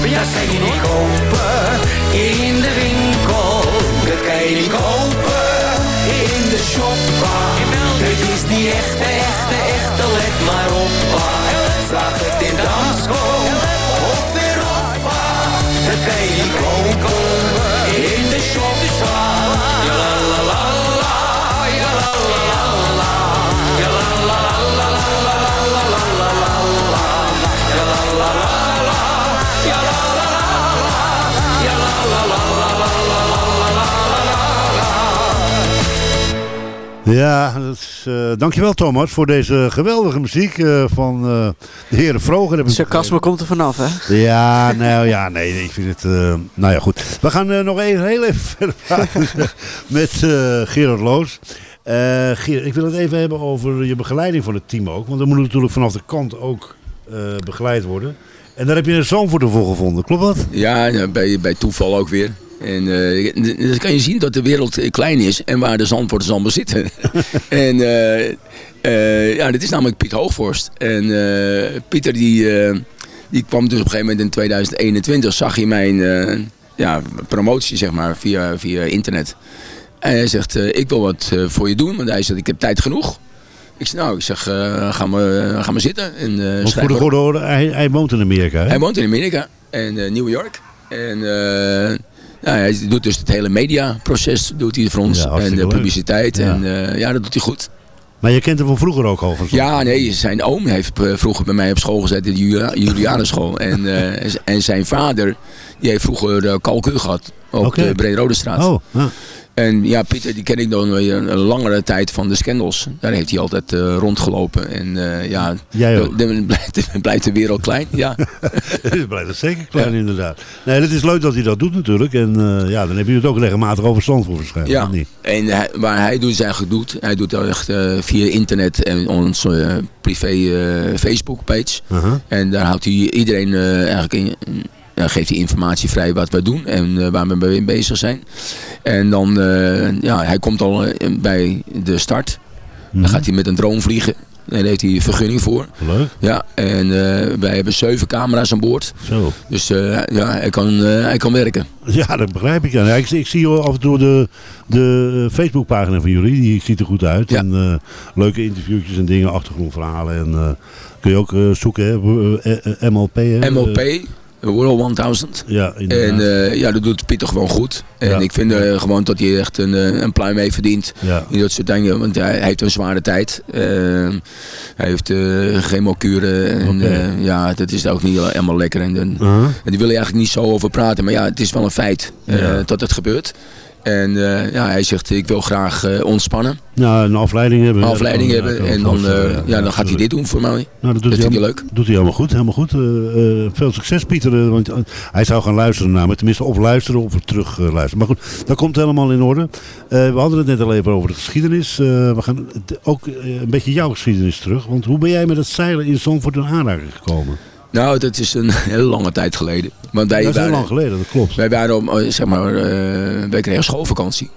kan je niet kopen in de winkel. Dat kan je niet kopen in de shoppa. Dit is die echte, echte, echte. Let maar op, pa. Vraag het in Damsko of Europa. Dat kan je niet kopen Ja, is, eh, dankjewel Thomas voor deze geweldige muziek eh, van eh, de heren Vroger. Sarcasme komt er vanaf, hè? Ja, nou ja, nee, ik vind het... nou ja, goed. We gaan nog even, heel even verder praten met Gerard Loos. Gerard, ik wil het even hebben over je begeleiding van het team ook. Want dat moet natuurlijk vanaf de kant ook begeleid worden. En daar heb je een Zandvoort voor gevonden, klopt dat? Ja, bij, bij toeval ook weer. En eh, dan kan je zien dat de wereld klein is en waar de Zandvoorters allemaal zitten. en eh, eh, ja, dit is namelijk Piet Hoogvorst. En Pieter die, die kwam dus op een gegeven moment in 2021, zag hij mijn ja, promotie zeg maar via, via internet. En hij zegt, ik wil wat voor je doen, want hij zegt, ik heb tijd genoeg. Ik zeg, nou, ik zeg, eh, ga, maar, ga maar zitten. En, eh, Want schrijf voor de goede orde, hij, hij woont in Amerika, hè? hij woont in Amerika en eh, New York. En eh, ja, hij doet dus het hele mediaproces doet hij voor ons. Ja, en de publiciteit. Ja. En eh, ja, dat doet hij goed. Maar je kent hem van vroeger ook al? Ja, nee, zijn oom heeft eh, vroeger bij mij op school gezeten, de Julia- Julianenschool. en, eh, en zijn vader, die heeft vroeger uh, kalkuur gehad op de Brede straat. Oh, ja. En ja, Pieter, die ken ik dan weer een, langere tijd van de scandals. Daar heeft hij altijd eh, rondgelopen. En eh, ja, dan- blijft, de wereld klein. Ja. Het blijft het zeker klein inderdaad. Nee, het is leuk dat hij dat doet natuurlijk. En eh, ja, dan heb je het ook regelmatig over Zandvoort waarschijnlijk. Ja, niet? en hij, waar hij doet is eigenlijk doet, hij doet dat echt via internet en onze privé Facebook page. Aha. En daar houdt hij iedereen eigenlijk in, ja, geeft hij informatie vrij wat we doen en eh, waar we mee bezig zijn. En dan, eh, ja, hij komt al eh, bij de start. Mhm. Dan gaat hij met een drone vliegen. Daar heeft hij vergunning voor. Leuk. Ja, en wij hebben zeven camera's aan boord. Zo. Dus ja, hij kan, hij kan werken. Ja, dat begrijp ik. Ja, Ja, ik, ik zie af en toe de, de Facebookpagina van jullie. Die ziet er goed uit. En eh, leuke interviewtjes en dingen, achtergrondverhalen. En kun je ook zoeken, hè? MLP. Hè? MLP, World 1000. ja, inderdaad. En eh, ja, dat doet Pieter gewoon goed. En Ja. ik vind eh, gewoon dat hij echt een, eh, een pluim mee verdient. Ja. In dat soort dingen. Want hij, hij heeft een zware tijd. Eh, hij heeft chemokuren. En eh, ja, dat is ook niet helemaal lekker. En, Aha. en die wil je eigenlijk niet zo over praten. Maar ja, het is wel een feit dat het gebeurt. En eh, ja, hij zegt, ik wil graag eh, ontspannen. Nou, een afleiding hebben. afleiding Ja, hebben. En me dan, eh, ja, dan gaat hij dit doen voor mij. Nou, dat doet, Dat hij vind ik leuk. doet hij helemaal goed. Helemaal goed. Eh, eh, veel succes, Pieter. eh, want eh, hij zou gaan luisteren naar me. Tenminste, of luisteren of terug eh, luisteren. Maar goed, dat komt helemaal in orde. Eh, we hadden het net al even over de geschiedenis. Eh, we gaan ook eh, een beetje jouw geschiedenis terug. Want hoe ben jij met het zeilen in Zandvoort in aanraking gekomen? Nou, dat is een hele lange tijd geleden. Want wij dat is heel waren- lang geleden, dat klopt. Wij waren op, eh, zeg maar, wij kregen schoolvakantie.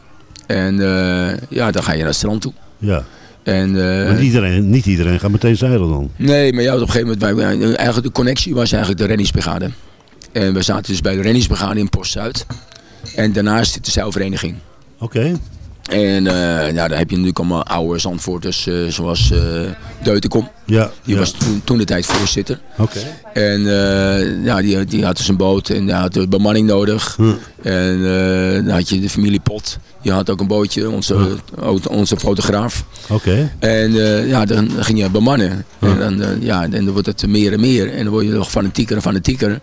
En eh, ja, dan ga je naar het strand toe. Ja. En, eh, Want iedereen, niet iedereen gaat meteen zeilen dan. nee, maar ja, op een gegeven moment, wij, eigenlijk de connectie was eigenlijk de reddingsbrigade. En we zaten dus bij de reddingsbrigade in Post Zuid. En daarnaast zit de zeilvereniging. Oké. En eh, ja, daar heb je natuurlijk allemaal oude Zandvoorters, eh, zoals eh Deutenkom. Ja. Die ja. was toen, toen de tijd voorzitter. Oké. En ja, die, die had dus een boot en die had bemanning nodig. Hm. En dan had je de familie Pot. Die had ook een bootje, onze, onze fotograaf. Oké. En ja, dan ging je bemannen. En dan, ja, en dan wordt het meer en meer. En dan word je nog fanatieker en fanatieker.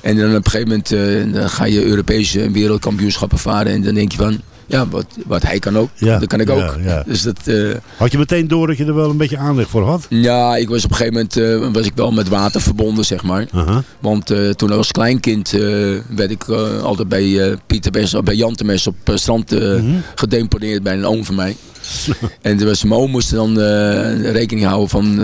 En dan op een gegeven moment dan ga je Europese en wereldkampioenschappen varen. En dan denk je van, ja, wat, wat hij kan ook, Ja, dat kan ik ja, ook. ja. Dus dat, eh, Had je meteen door dat je er wel een beetje aanleg voor had? ja, ik was op een gegeven moment eh, was ik wel met water verbonden, zeg maar. Want eh, toen als kleinkind werd ik altijd bij Pieter Bes, bij Jan Temes op strand eh, Mhm. gedeponeerd bij een oom van mij. en toen was mijn oom moest dan rekening houden van...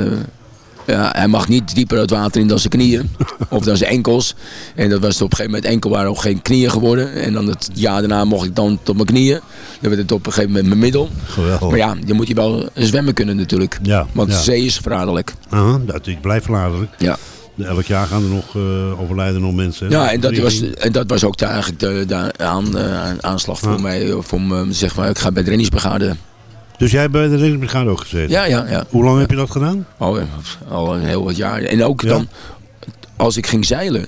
eh, ja, hij mag niet dieper het water in dan zijn knieën. of dan zijn enkels. En dat was op een gegeven moment enkel waren ook geen knieën geworden. En dan het jaar daarna mocht ik dan tot mijn knieën. Dan werd het op een gegeven moment mijn middel. Geweldig. Maar ja, je moet je wel zwemmen kunnen natuurlijk. Ja, Want ja. de zee is gevaarlijk. Aha, dat ik blijf verladelijk. Ja. Elk jaar gaan er nog eh, overlijden nog mensen. Ja, en dat, was, en dat was ook de, eigenlijk de, de aan, eh, aanslag voor Ja. mij. Of om, eh, zeg maar, ik ga bij de reddingsbrigade. Dus jij hebt bij de reddingsbrigade ook gezeten? Ja, ja, ja. Hoe lang heb je dat gedaan? Al, al een heel wat jaar. En ook Ja. dan, als ik ging zeilen,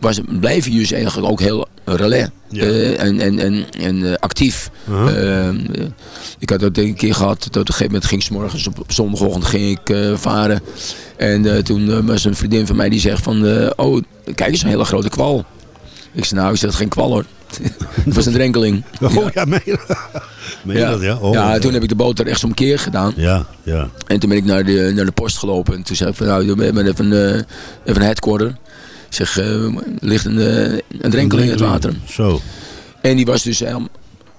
was, bleef je dus eigenlijk ook heel relais. Ja. Eh, en en, en, en eh, actief. Aha. Eh, eh, ik had dat een keer gehad, dat op een gegeven moment ging 's morgens op, op zondagochtend ging ik varen. En toen was een vriendin van mij die zegt van, oh kijk eens een hele grote kwal. Ik zei nou, is dat geen kwal hoor. Het was een drenkeling. Oh ja, je, meen Ja. dat? Ja, oh, ja, toen heb ik de boot er rechtsomkeer gedaan. Ja, ja. En toen ben ik naar de, naar de post gelopen. En toen zei ik van, nou, we hebben even, eh, even een headquarter. Ik zeg, er ligt een, eh, een drenkeling in het water. Zo. En die was dus helemaal...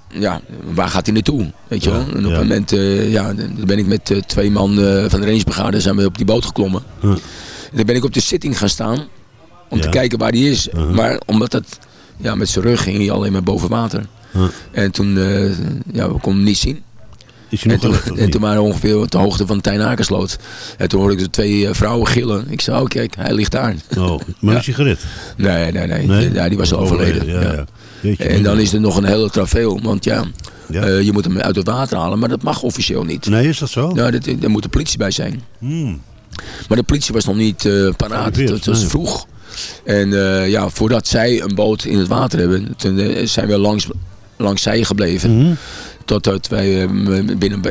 Ja, waar gaat hij naartoe? Weet je Ja, wel? En op ja. een moment, ja, dan ben ik met twee man van de rangebrigade zijn we op die boot geklommen. Huh. En dan ben ik op de zitting gaan staan om te Ja. kijken waar die is. Maar omdat dat, ja, met zijn rug ging hij alleen maar boven water. Huh. En toen, eh, ja, we konden hem niet zien. Is je nog En toen, gelukt, en toen waren we ongeveer op de hoogte van Tijn Akersloot. En toen hoorde ik de twee eh, vrouwen gillen. Ik zei, oh kijk, hij ligt daar. Oh, maar Ja. is je gered? Nee, nee, nee. Nee? Ja, die was al overleden. Ja. Jeetje, En dan is er nog een hele trafeel. Want ja, Ja. eh, je moet hem uit het water halen. Maar dat mag officieel niet. Nee, is dat zo? Ja, dat, daar moet de politie bij zijn. Hmm. Maar de politie was nog niet eh, paraat. Dat was nee. vroeg. En eh, ja, voordat zij een boot in het water hebben, toen eh, zijn we langs, langs zij gebleven. Mhm. Totdat wij eh, binnen,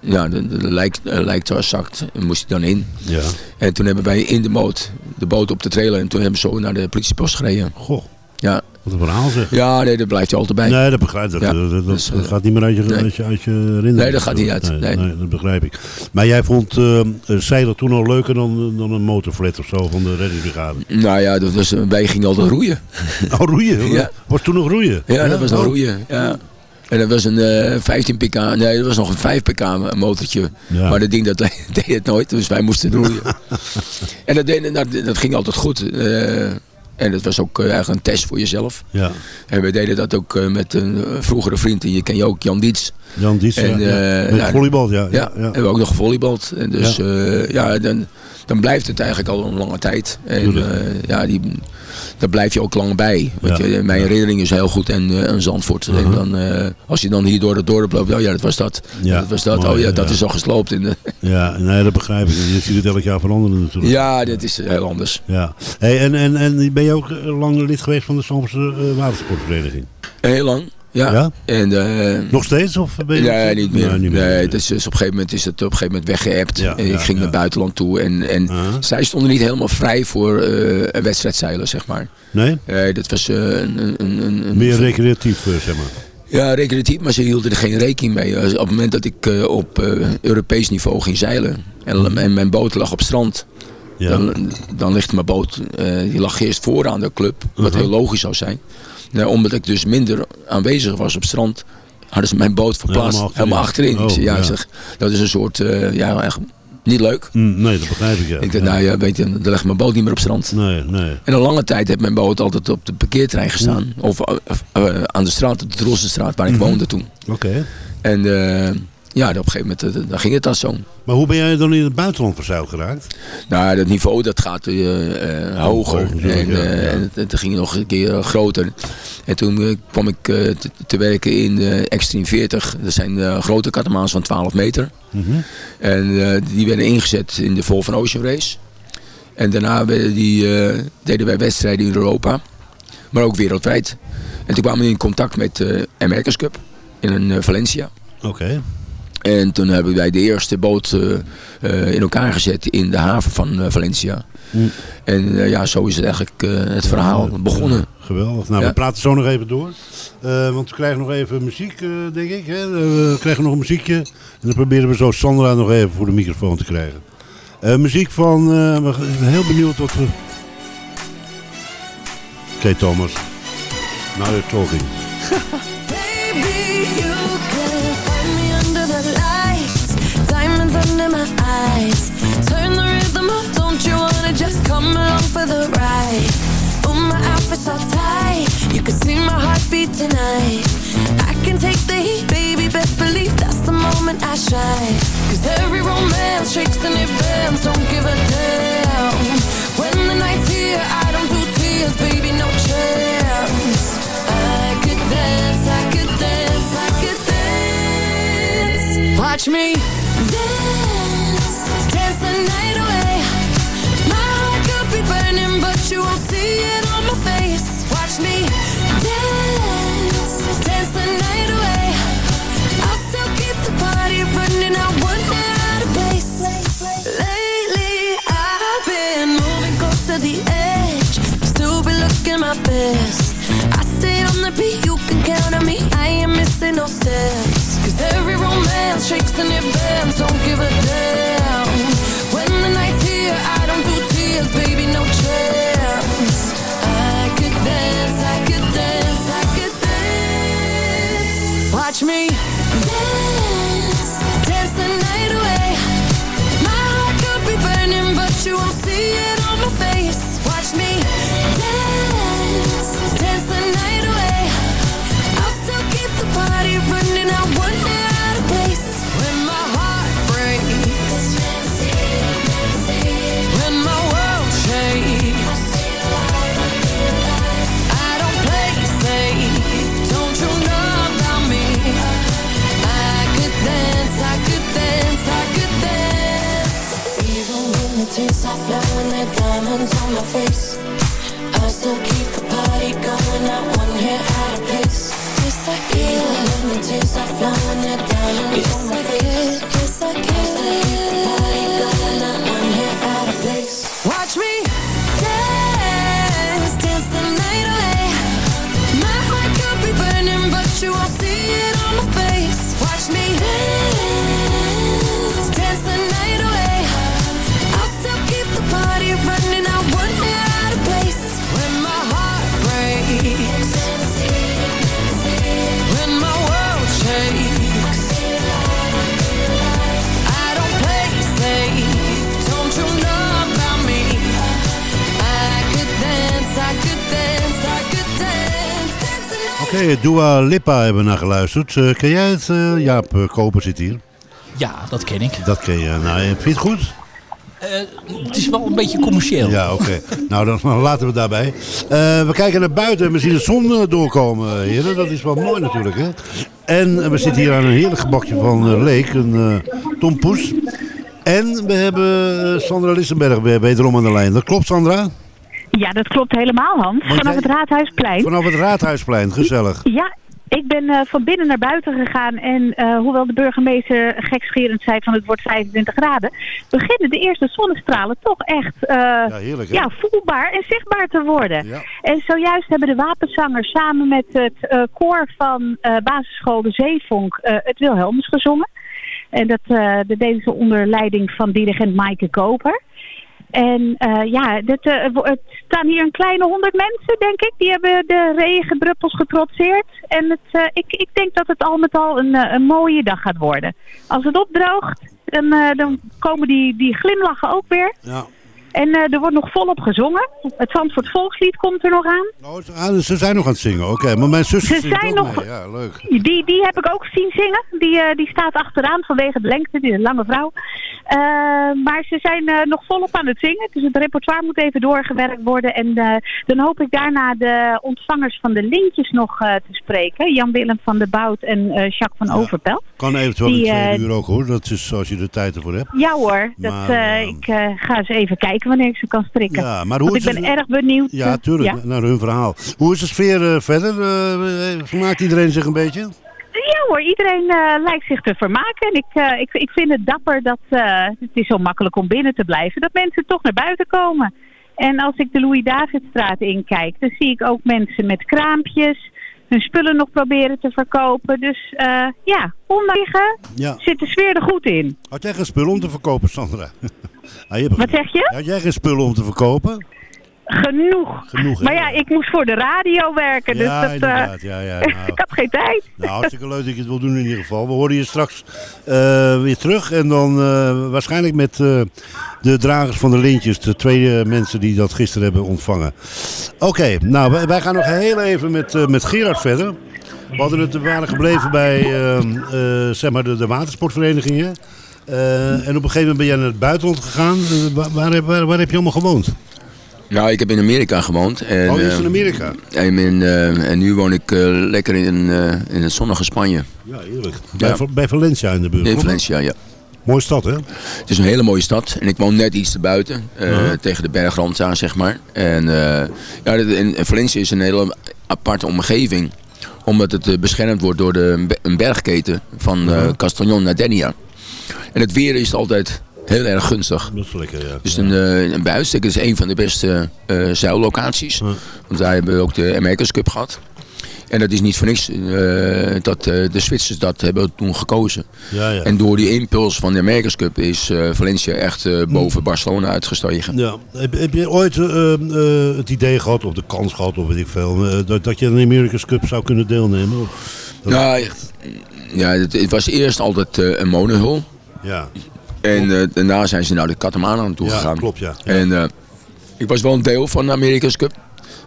ja, de, de lijk, lijktas zakt, en moest hij dan in. Ja. En toen hebben wij in de boot, de boot op de trailer, en toen hebben we zo naar de politiepost gereden. Goh, Ja, wat een verhaal zeg. ja nee, daar blijft je altijd bij. Nee, dat begrijp ik. Dat, Ja, dat, dat- dus, dat eh, gaat niet meer uit je, nee. uit je, uit je herinnering. Nee, dat gaat niet uit, Nee, nee. dat begrijp ik. Maar jij vond eh, zeilen toen al leuker dan, dan een motorflat of zo van de reddingsbrigade? Nou ja, dat was, wij gingen altijd roeien. Oh, roeien? Ja. Was toen nog roeien? Ja, dat was nog Oh. roeien. Ja. En dat was een eh 15 pk, nee, dat was nog een 5 pk motortje. Ja. Maar dat ding dat deed het nooit, dus wij moesten roeien. en dat, deed, dat, dat ging altijd goed. eh, en dat was ook eh, eigenlijk een test voor jezelf. Ja, En we deden dat ook eh, met een eh, vroegere vriend, en je ken je ook, Jan Dietz. Jan Dietz, En, ja, ja. Met nou, volleybal, ja. Ja, ja, ja. hebben we ook nog gevolleybald. En dus ja dan, dan blijft het eigenlijk al een lange tijd. En eh, ja, die, daar blijf je ook lang bij. Want Ja. je- mijn herinnering is heel goed en eh, een Zandvoort. En Uh-huh. dan, eh, als je dan hier door het dorp loopt, oh ja, dat was dat. Ja, dat was dat. mooi, oh ja, ja. dat is al gesloopt. In de, Ja, nee, dat begrijp ik. Je ziet het elk jaar veranderen natuurlijk. ja, dit is heel anders. Ja. Hey, en, en, en ben je ook eh, lang lid geweest van de Zandvoortse eh, watersportvereniging? Heel lang. Ja. Ja? En, eh, Nog steeds? Of ben je Nee, niet meer. Nee, niet Nee, meer. dus, dus op een gegeven moment is het op een gegeven moment weggeëpt. Ja, en ik ja, ging naar het buitenland toe. En, en Uh-huh. zij stonden niet helemaal vrij voor eh, een wedstrijdzeilen, zeg maar. Nee? Nee, dat was eh, een, een, een, een- Meer recreatief, zeg maar. Ja, recreatief, maar ze hielden er geen rekening mee. Op het moment dat ik op Europees niveau ging zeilen en, en mijn boot lag op strand, Ja. dan, dan ligt mijn boot, die lag eerst vooraan de club, wat Uh-huh. heel logisch zou zijn. Nou, omdat ik dus minder aanwezig was op strand, hadden ze mijn boot verplaatst Helemaal helemaal achterin. Oh, ja, zeg, dat is een soort, eh, ja, echt niet leuk. Hm, nee, dat begrijp ik, ja. Ik dacht, nou ja, weet je, dan ligt mijn boot niet meer op strand. Nee, nee. En een lange tijd heeft mijn boot altijd op de parkeerterrein gestaan. Of eh, eh, aan de straat, op de Drossenstraat, waar ik Mhm. woonde toen. Oké. En ja, op een gegeven moment eh, dan ging het dan zo. Maar hoe ben jij dan in het buitenland verzeild geraakt? Nou, dat niveau dat gaat eh, eh, hoger. en ja, eh, ja. en het, het ging nog een keer groter. En toen kwam ik te, te werken in eh Extreme 40. Dat zijn grote katamaans van 12 meter. Mhm. En die werden ingezet in de Volvan Ocean Race. En daarna werden die, deden wij wedstrijden in Europa. Maar ook wereldwijd. En toen kwamen we in contact met de America's Cup in Valencia. Oké. En toen hebben wij de eerste boot eh, eh, in elkaar gezet in de haven van eh, Valencia. Mm. En eh, ja, zo is het eigenlijk eh, het verhaal begonnen. Geweldig. Nou, Ja. we praten zo nog even door. Eh, want we krijgen nog even muziek, eh, denk ik. Hè? We krijgen nog een muziekje. En dan proberen we zo Sandra nog even voor de microfoon te krijgen. Eh, muziek van... eh, we zijn heel benieuwd wat we... Oké, Thomas. Now you're talking. Baby, for the ride? Oh, my outfit's all tight, you can see my heartbeat tonight. I can take the heat, baby, best believe that's the moment I shine. Cause every romance shakes and it bends, don't give a damn. When the night's here, I don't do tears, baby, no chance. I could dance, I could dance, I could dance. Watch me dance, dance the night away. Best. I stay on the beat, you can count on me. I ain't missing no steps. Cause every romance shakes and it Oké, Dua Lipa hebben we naar geluisterd. Eh, ken jij het? eh, Jaap eh, Koper zit hier. Ja, dat ken ik. Dat ken je. Nou, vind je het goed? Eh, het is wel een beetje commercieel. Ja, oké. nou, dan laten we het daarbij. Eh, we kijken naar buiten en we zien de zon eh, doorkomen, heren. Dat is wel mooi natuurlijk, hè. En eh, we zitten hier aan een heerlijk gebakje van eh, Leek, een uh, tompoes. En we hebben eh, Sandra Lissenberg weer wederom aan de lijn. Dat klopt, Sandra? Ja, dat klopt helemaal, Hans. Want Vanaf jij- het Raadhuisplein. Vanaf het Raadhuisplein, gezellig. Ja, ik ben eh, van binnen naar buiten gegaan en eh, hoewel de burgemeester gekscherend zei van het wordt 25 graden, beginnen de eerste zonnestralen toch echt eh, heerlijk, ja, voelbaar en zichtbaar te worden. En zojuist hebben de wapenzangers samen met het koor van basisschool De Zeevonk het Wilhelmus gezongen. En dat, dat deden ze onder leiding van dirigent Maaike Koper. En eh, ja, eh, het staan hier een kleine honderd mensen, denk ik. Die hebben de regendruppels getrotseerd. En het, eh, ik, ik denk dat het al met al een, een mooie dag gaat worden. Als het opdroogt, dan, dan komen die, die glimlachen ook weer. Ja. En eh, er wordt nog volop gezongen. Het Zandvoort Volkslied komt er nog aan. Dus ze zijn nog aan het zingen, oké. Maar mijn zus Ze zijn nog- mee. Ja, leuk. Die, die heb ik ook zien zingen. Die, eh, die staat achteraan vanwege de lengte, die is een lange vrouw. Eh, maar ze zijn nog volop aan het zingen. Dus het repertoire moet even doorgewerkt worden. En dan hoop ik daarna de ontvangers van de lintjes nog te spreken. Jan-Willem van der Bout en Jacques van Overpelt. Kan eventueel in Die, twee eh, uur ook hoor. Dat is als je de tijd ervoor hebt. Ja hoor, dat, Maar, ik ga eens even kijken wanneer ik ze kan strikken. Ja, maar hoe Want ik ben het- erg benieuwd. Ja, eh, tuurlijk. ja. Naar hun verhaal. Hoe is de sfeer eh, verder? Eh, vermaakt iedereen zich een beetje? Ja hoor, iedereen lijkt zich te vermaken. En ik, ik, ik vind het dapper dat het is zo makkelijk om binnen te blijven. Dat mensen toch naar buiten komen. En als ik de Louis-Davidstraat inkijk, dan zie ik ook mensen met kraampjes. Hun spullen nog proberen te verkopen. Dus ja, ondanks Ja. zit de sfeer er goed in. Had jij geen spullen om te verkopen, Sandra? Ah, je Wat zeg je? Had jij geen spullen om te verkopen? Genoeg. Genoeg? Maar ja, ik moest voor de radio werken. Ja, dus dat, eh, inderdaad. Ja, ja, nou. ik had geen tijd. Nou, hartstikke leuk dat je het wil doen in ieder geval. We horen je straks eh, weer terug. En dan eh, waarschijnlijk met de dragers van de lintjes. De twee mensen die dat gisteren hebben ontvangen. Oké, nou wij, wij gaan nog heel even met, met Gerard verder. We hadden het, waren gebleven bij eh, eh, zeg maar de, de watersportverenigingen. Eh, en op een gegeven moment ben jij naar het buitenland gegaan. Eh, waar, waar, heb- waar, waar heb je allemaal gewoond? Nou, ik heb in Amerika gewoond. En, Oh, je is in Amerika? En, in, eh, en nu woon ik eh, lekker in, in het zonnige Spanje. Ja, eerlijk. Bij, Va- bij Valencia in de buurt. In? Valencia, ja. Mooie stad, hè? Het is een hele mooie stad. En ik woon net iets te buiten. Uh-huh. Tegen de bergrand aan, zeg maar. En uh, ja, Valencia is een hele aparte omgeving. Omdat het beschermd wordt door de, een bergketen van uh, Castellón naar Denia. En het weer is altijd heel erg gunstig. Dat is lekker, ja. Dus een, uh, een is een van de beste uh, zuillocaties. Want daar hebben we ook de America's Cup gehad. En dat is niet voor niks uh, dat uh, de Zwitsers dat hebben toen gekozen. Ja, ja. En door die impuls van de America's Cup is uh, Valencia echt boven Barcelona uitgestegen. Ja. Heb, heb je ooit het idee gehad, of de kans gehad, of weet ik veel, dat, dat je aan de America's Cup zou kunnen deelnemen? Of, nou, ja, het, het, was eerst altijd een monohul. Ja. En daarna zijn ze naar de Catamaran aan toe ja, gegaan. klopt, ja. ja. En ik was wel een deel van de America's Cup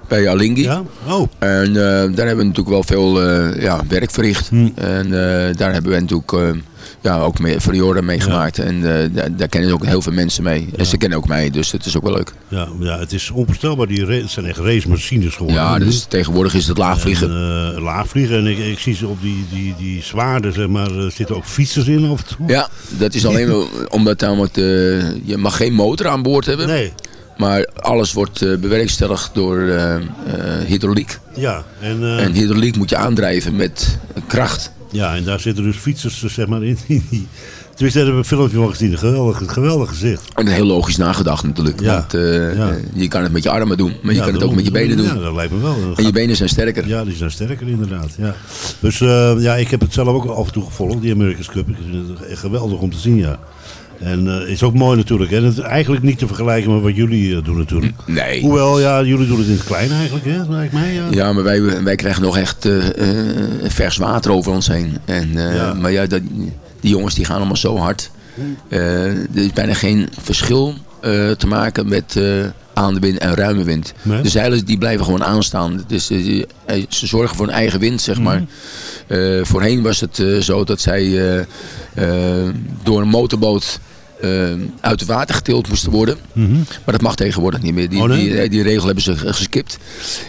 bij Alingi. Ja? Oh. En uh, daar hebben we natuurlijk wel veel ja, werk verricht. Hm. En daar hebben we natuurlijk ja, ook mee, Friora meegemaakt. Ja. En daar, daar, kennen ook heel veel mensen mee. En ze kennen ook mij, dus het is ook wel leuk. Ja, ja het is onvoorstelbaar. Die het zijn echt racemachines geworden. Ja, dus tegenwoordig is het laagvliegen. En, laagvliegen. En ik, ik, zie ze op die, die, die zwaarden, zeg maar, er zitten ook fietsers in en toe. Ja, dat is alleen omdat namelijk de, je mag geen motor aan boord hebben. Nee. Maar alles wordt uh, bewerkstelligd door uh, uh, hydrauliek. Ja, en, en hydrauliek moet je aandrijven met kracht. Ja, en daar zitten dus fietsers zeg maar in. Tenminste, daar hebben we een filmpje van gezien. Een geweldig, geweldig gezicht. En heel logisch nagedacht natuurlijk. Ja. Want ja. je kan het met je armen doen, maar je ja, kan het ook met je benen doen. Ja, dat lijkt me wel. En je benen zijn sterker. Ja, die zijn sterker inderdaad. Ja. Dus ja, ik heb het zelf ook af en toe gevolgd, die America's Cup. Ik vind het echt geweldig om te zien, ja. En uh, is ook mooi natuurlijk. Hè? Het is eigenlijk niet te vergelijken met wat jullie uh, doen natuurlijk. Nee. Hoewel, ja, jullie doen het in het klein eigenlijk, hè? lijkt mij. Ja, ja maar wij, wij krijgen nog echt uh, vers water over ons heen. En, ja. Maar ja, dat, die jongens die gaan allemaal zo hard. er is bijna geen verschil te maken met aan de wind en ruime wind. Nee. De zeilen die blijven gewoon aanstaan. Dus ze zorgen voor een eigen wind, zeg maar. Mm. Uh, voorheen was het uh, zo dat zij uh, door een motorboot uit het water getild moesten worden. Mhm. Mm -hmm. Maar dat mag tegenwoordig niet meer. Die, oh, nee? die, die, regel hebben ze geskipt.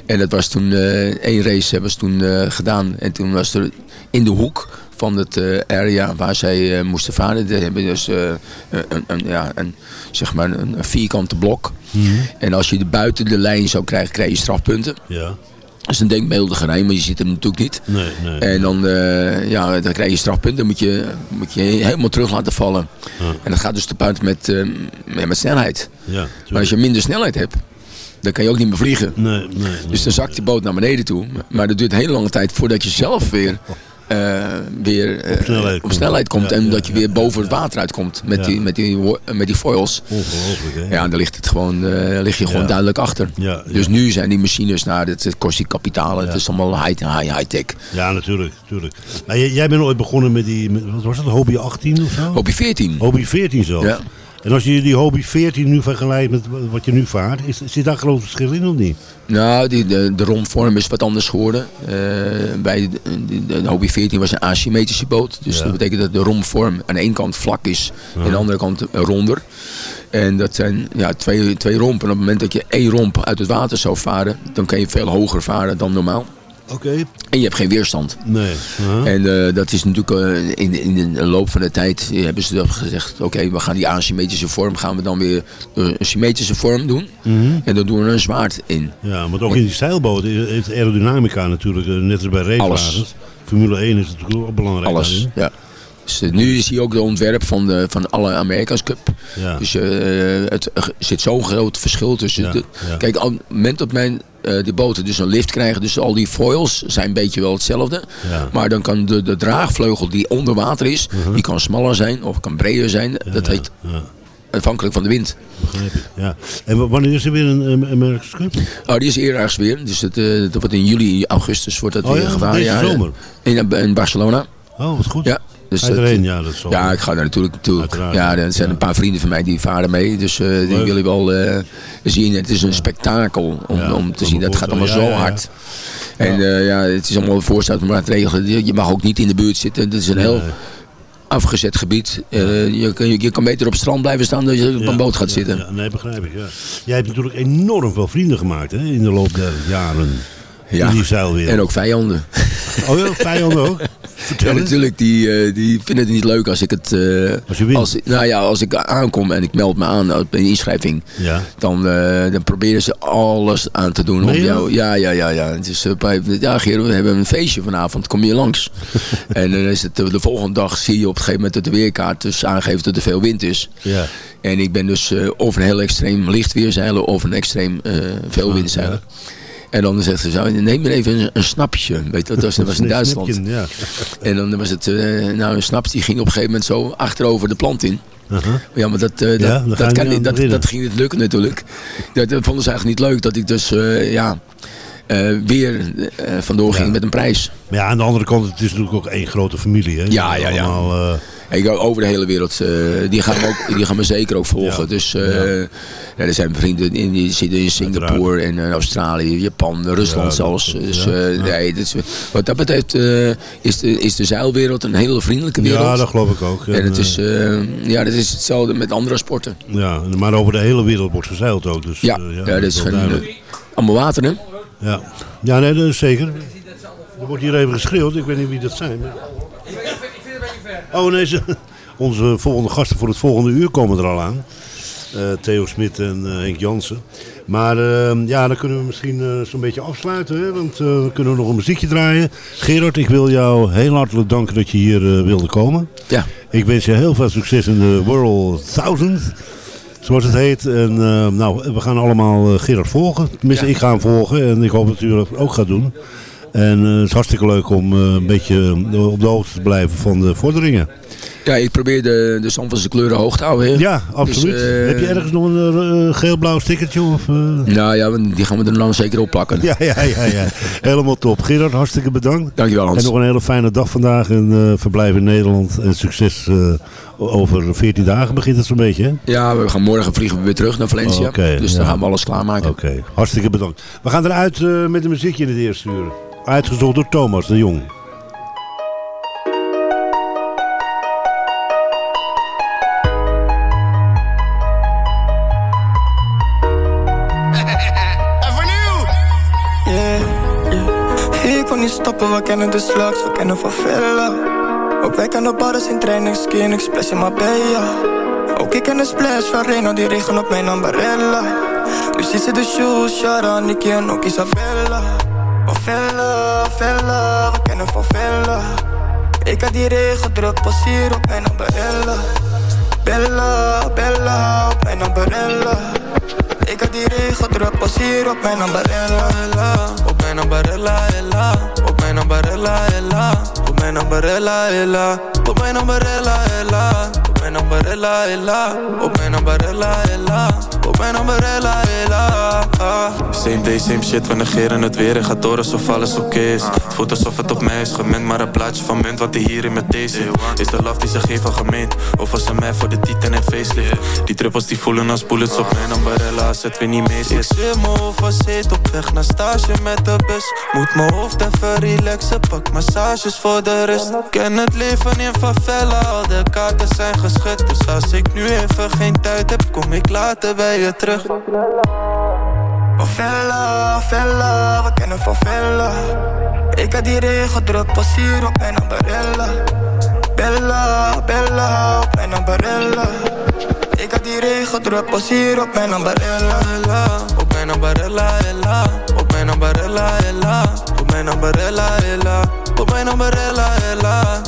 En dat was toen, één race hebben ze toen gedaan. En toen was er in de hoek van het uh, area waar zij uh, moesten varen. Die hebben dus uh, een, een, ja, een, zeg maar een, vierkante blok. Mhm. Mm -hmm. En als je de buiten de lijn zou krijgen, krijg je strafpunten. Ja. Dat is een denkbeeldige rij, maar je ziet hem natuurlijk niet. Nee, nee. En dan, ja, dan krijg je strafpunten. Dan moet je, moet je helemaal terug laten vallen. Ja. En dat gaat dus te buiten met, met snelheid. Ja, maar als je minder snelheid hebt, dan kan je ook niet meer vliegen. Nee. Dus dan zakt die boot naar beneden toe. Maar dat duurt een hele lange tijd voordat je zelf weer... Uh, weer uh, op snelheid, op snelheid komt en dat je weer boven het water uitkomt met, die, met, die, met die foils. Ongelooflijk, hè? Ja, dan ligt, het gewoon, uh, lig je gewoon duidelijk achter. Dus nu zijn die machines, nou, dat, dat kost die kapitaal, het is allemaal high-tech. High, high ja, natuurlijk. natuurlijk. Maar jij, jij bent ooit begonnen met die, wat was dat, Hobby 18 of zo? Hobby 14. Hobby 14 zelfs. Ja. En als je die Hobby 14 nu vergelijkt met wat je nu vaart, is, zit daar groot verschil in of niet? Nou, die, de, de rondvorm is wat anders geworden. Uh, bij de, de, de, Hobby 14 was een asymmetrische boot. Dus ja. dat betekent dat de romvorm aan de ene kant vlak is ja. en aan de andere kant ronder. En dat zijn ja, twee, twee rompen. En op het moment dat je één romp uit het water zou varen, dan kan je veel hoger varen dan normaal. Oké. En je hebt geen weerstand. Nee. Aha. En eh, dat is natuurlijk eh, in, in de loop van de tijd eh, hebben ze dat gezegd. Oké, we gaan die asymmetrische vorm gaan we dan weer een symmetrische vorm doen. Mhm. En dan doen we er een zwaard in. Ja, want ook in die zeilboot heeft aerodynamica natuurlijk, net als bij racewagens. Formule 1 is natuurlijk ook belangrijk. Alles, daarin. ja. Dus, eh, nu is hier ook de ontwerp van, de, van alle Amerika's Cup. Ja. Dus eh, het er zit zo'n groot verschil tussen. Ja, de-. Kijk, op het moment dat mijn, eh die boten dus een lift krijgen, dus al die foils zijn een beetje wel hetzelfde. Ja. Maar dan kan de, de draagvleugel die onder water is, die kan smaller zijn of kan breder zijn. dat heet afhankelijk van de wind. Begrijp ik. Ja. En wa- wanneer is er weer een America's Cup? Oh, die is eerder weer. Dus het, eh, dat wordt in juli, augustus wordt dat Oh weer ja, deze zomer? In, in Barcelona. Oh, wat goed. Ja. Dus dat-? Ja, dat Ja, ik ga daar natuurlijk naartoe. Uiteraard, Ja, er zijn een paar vrienden van mij die varen mee. Dus eh, die Leuk. willen wel eh, zien. Het is een spektakel om, Ja, om te zien. Dat gaat allemaal zo hard. En eh, ja, het is allemaal voorstel om te regelen. Je mag ook niet in de buurt zitten. Het is een heel afgezet gebied. Je, kan- je, je kan beter op het strand blijven staan dan dat je op Ja, een boot gaat ja, zitten. Ja, nee, begrijp ik. Ja. Jij hebt natuurlijk enorm veel vrienden gemaakt hè, in de loop der jaren. Ja, In die zeilwereld. en ook vijanden. Oh ja, vijanden ook? Vertel Ja, natuurlijk, die, eh, die vinden het niet leuk als ik het. eh, Als je wint. als, nou ja, als ik aankom en ik meld me aan op een inschrijving, Ja. dan, eh, dan proberen ze alles aan te doen om jou. Ja, ja, ja, ja. Het is, bij- ja, Gero, we hebben een feestje vanavond, kom je langs. en dan is het de volgende dag zie je op een gegeven moment dat de weerkaart dus aangeeft dat er veel wind is. Ja. En ik ben dus eh, of een heel extreem licht weerzeilen of een extreem veel windzeilen. En dan zegt ze zo, neem maar even een, een snapje. Weet je, dat was, dat was in Duitsland. ja. En dan was het, eh, nou een snaps die ging op een gegeven moment zo achterover de plant in. Aha. Ja, maar dat, eh, dat, Ja, kan niet dat, dat ging niet lukken natuurlijk. Dat, dat vonden ze eigenlijk niet leuk dat ik dus eh, ja, weer vandoor ging met een prijs. Maar ja, aan de andere kant, het is natuurlijk ook één grote familie. Hè? Ja, ja, ja. Allemaal, Ik over de hele wereld, eh, die, gaan me ook, die gaan me zeker ook volgen. Ja. Dus eh, ja. er zijn vrienden in, die zitten in Singapore en eh, Australië, Japan, Rusland zelfs. Dus nee, wat dat betreft is, de, is de zeilwereld een hele vriendelijke wereld. ja, dat geloof ik ook. En het is, ja, dat is hetzelfde met andere sporten. ja, maar over de hele wereld wordt gezeild ook. Dus, Ja, ja, dat is geen, allemaal water, hè? Ja, ja nee, dat is zeker. Er wordt hier even geschreeuwd, ik weet niet wie dat zijn. Maar... Oh nee, ze- onze volgende gasten voor het volgende uur komen er al aan. Eh, Theo Smit en eh, Henk Jansen. Maar eh, ja, dan kunnen we misschien eh, zo'n beetje afsluiten. Hè? Want dan kunnen we nog een muziekje draaien. Gerard, ik wil jou heel hartelijk danken dat je hier wilde komen. Ja. Ik wens je heel veel succes in de World 1000. Zoals het heet. En eh, nou, we gaan allemaal Gerard volgen. Tenminste, ik ga hem volgen. En ik hoop dat u dat ook gaat doen. En eh, het is hartstikke leuk om eh, een beetje eh, op de hoogte te blijven van de vorderingen. Ja, ik probeer de, de Zandvoortse kleuren hoog te houden. hè. Ja, absoluut. Dus, Heb je ergens nog een geel-blauw stickertje? Of? Nou ja, die gaan we er dan zeker op plakken. Ja, ja, ja, ja. Helemaal top. Gerard, hartstikke bedankt. Dankjewel Hans. En nog een hele fijne dag vandaag. En verblijf in Nederland. En succes over 14 dagen begint het zo'n beetje, hè? Ja, we gaan morgen vliegen we weer terug naar Valencia. Dus dan gaan we alles klaarmaken. Oké, hartstikke bedankt. We gaan eruit met een muziekje in het eerste uur. Uitgezocht door Thomas de Jong. Yeah, yeah. Ik wil niet stoppen, we kennen de slags, we kennen van villa. Ook wij kennen badders in training, skin, ik splash in Marbella. Ook ik ken de splash van Reno, die regen op mijn ambarella. Nu ziet ze de shoes, Shara, Nicky en ook Isabella. Van villa, villa, we kennen van villa. Ik had die regen druk, pas hier op mijn ambarella. Bella, Bella, op mijn ambarella. Ik had die regen druk, pas hier op mijn ambarella. Op mijn ambarella, ella. Op mijn ambarella, ella. Op mijn ambarella, ella. Op mijn ambarella, ella. Mijn ambarella, ella. Op mijn ambarella, ella. Op mijn ambarella, ella. Same day, same shit, we negeren het weer en gaat door alsof alles oké is. Het voelt alsof het op mij is gemend, maar een plaatje van munt wat hij hier in mijn thee zit. Is de love die ze geven gemeend, of was ze mij voor de titan en facelift? Die druppels die voelen als bullets op mijn ambarella als het weer niet mee zit. Ik zit hoofd zit op weg naar stage met de bus. Moet mijn hoofd even relaxen, pak massages voor de rust. Ken het leven in favela, al de kaarten zijn Dus als ik nu even geen tijd heb, kom ik later bij je terug. Oh Vella, Vella, we kennen van Vella Ik had die regen druk, pas op mijn ambarella Bella, Bella, op mijn ambarella Ik had die regen druk, pas hier op mijn ambarella Op mijn ambarella, ella. Op mijn ambarella, ella. Op mijn ambarella, ella. Op mijn ambarella, ella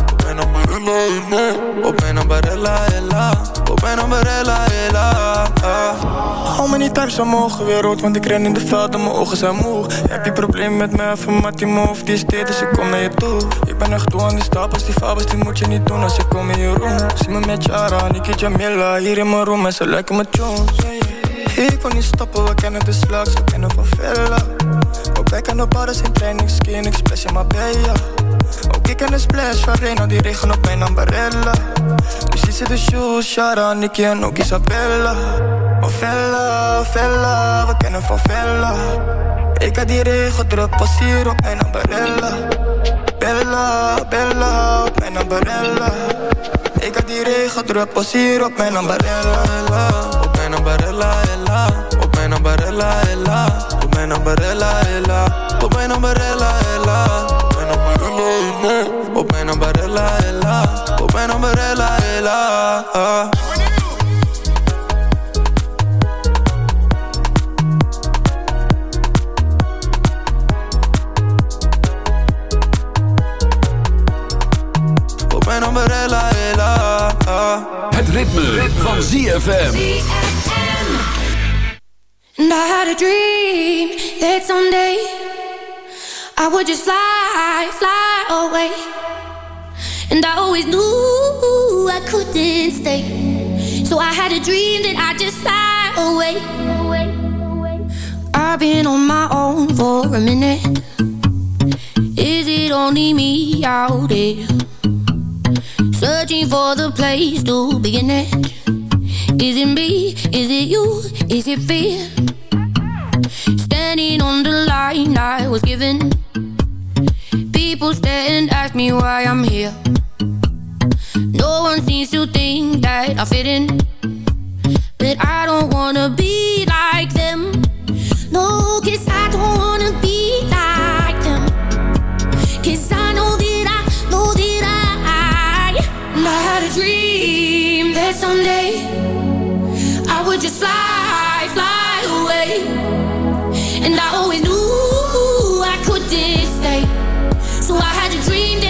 Op mijn ambarella, ella Op mijn ambarella, ella Op Hou me niet thuis omhoog, weer rood, want ik ren in de veld en mijn ogen zijn moe. Heb je probleem met me, even met die die is dit, dus ik kom naar je toe. Ik ben echt toe aan die stapels, die fabels, die moet je niet doen als ik kom in je room. Zie me met Jara, Niki Jamila, hier in mijn room en ze lijken me Jones. Ik wil niet stoppen, we kennen de slags, we kennen van Vella. Ook wij kennen badders in training, skin, splash in Marbella. Ook ik ken de splash van Reno, die regen op mijn ambarella. Dus die zit de shoes, Shara, Nicky en ook Isabella. Oh Vella, Vella, we kennen van Vella. Ik had die regen druk, pas hier op mijn ambarella. Bella, Bella, op mijn ambarella. Ik had die regen druk, pas hier op mijn ambarella. Op mijn ambarella, ella. Op mijn ambarella, ella. Op mijn ambarella, ella. Op mijn ambarella, ella. Op mijn ambarella, ella. Op mijn ambarella, ella. Op mijn ambarella, ella. Het ritme, van ZFM. And I had a dream that someday I would just fly, fly away. And I always knew I couldn't stay. So I had a dream that I'd just fly away. I've been on my own for a minute. Is it only me out there? Searching for the place to begin it. Is it me? Is it you? Is it fear? Standing on the line I was given. People stare and ask me why I'm here. No one seems to think that I fit in. But I don't wanna be like them. No, cause I don't wanna be like them. Cause I know that I know that I, and I had a dream that someday I would just fly, fly away. And I always knew I couldn't stay. So I had a dream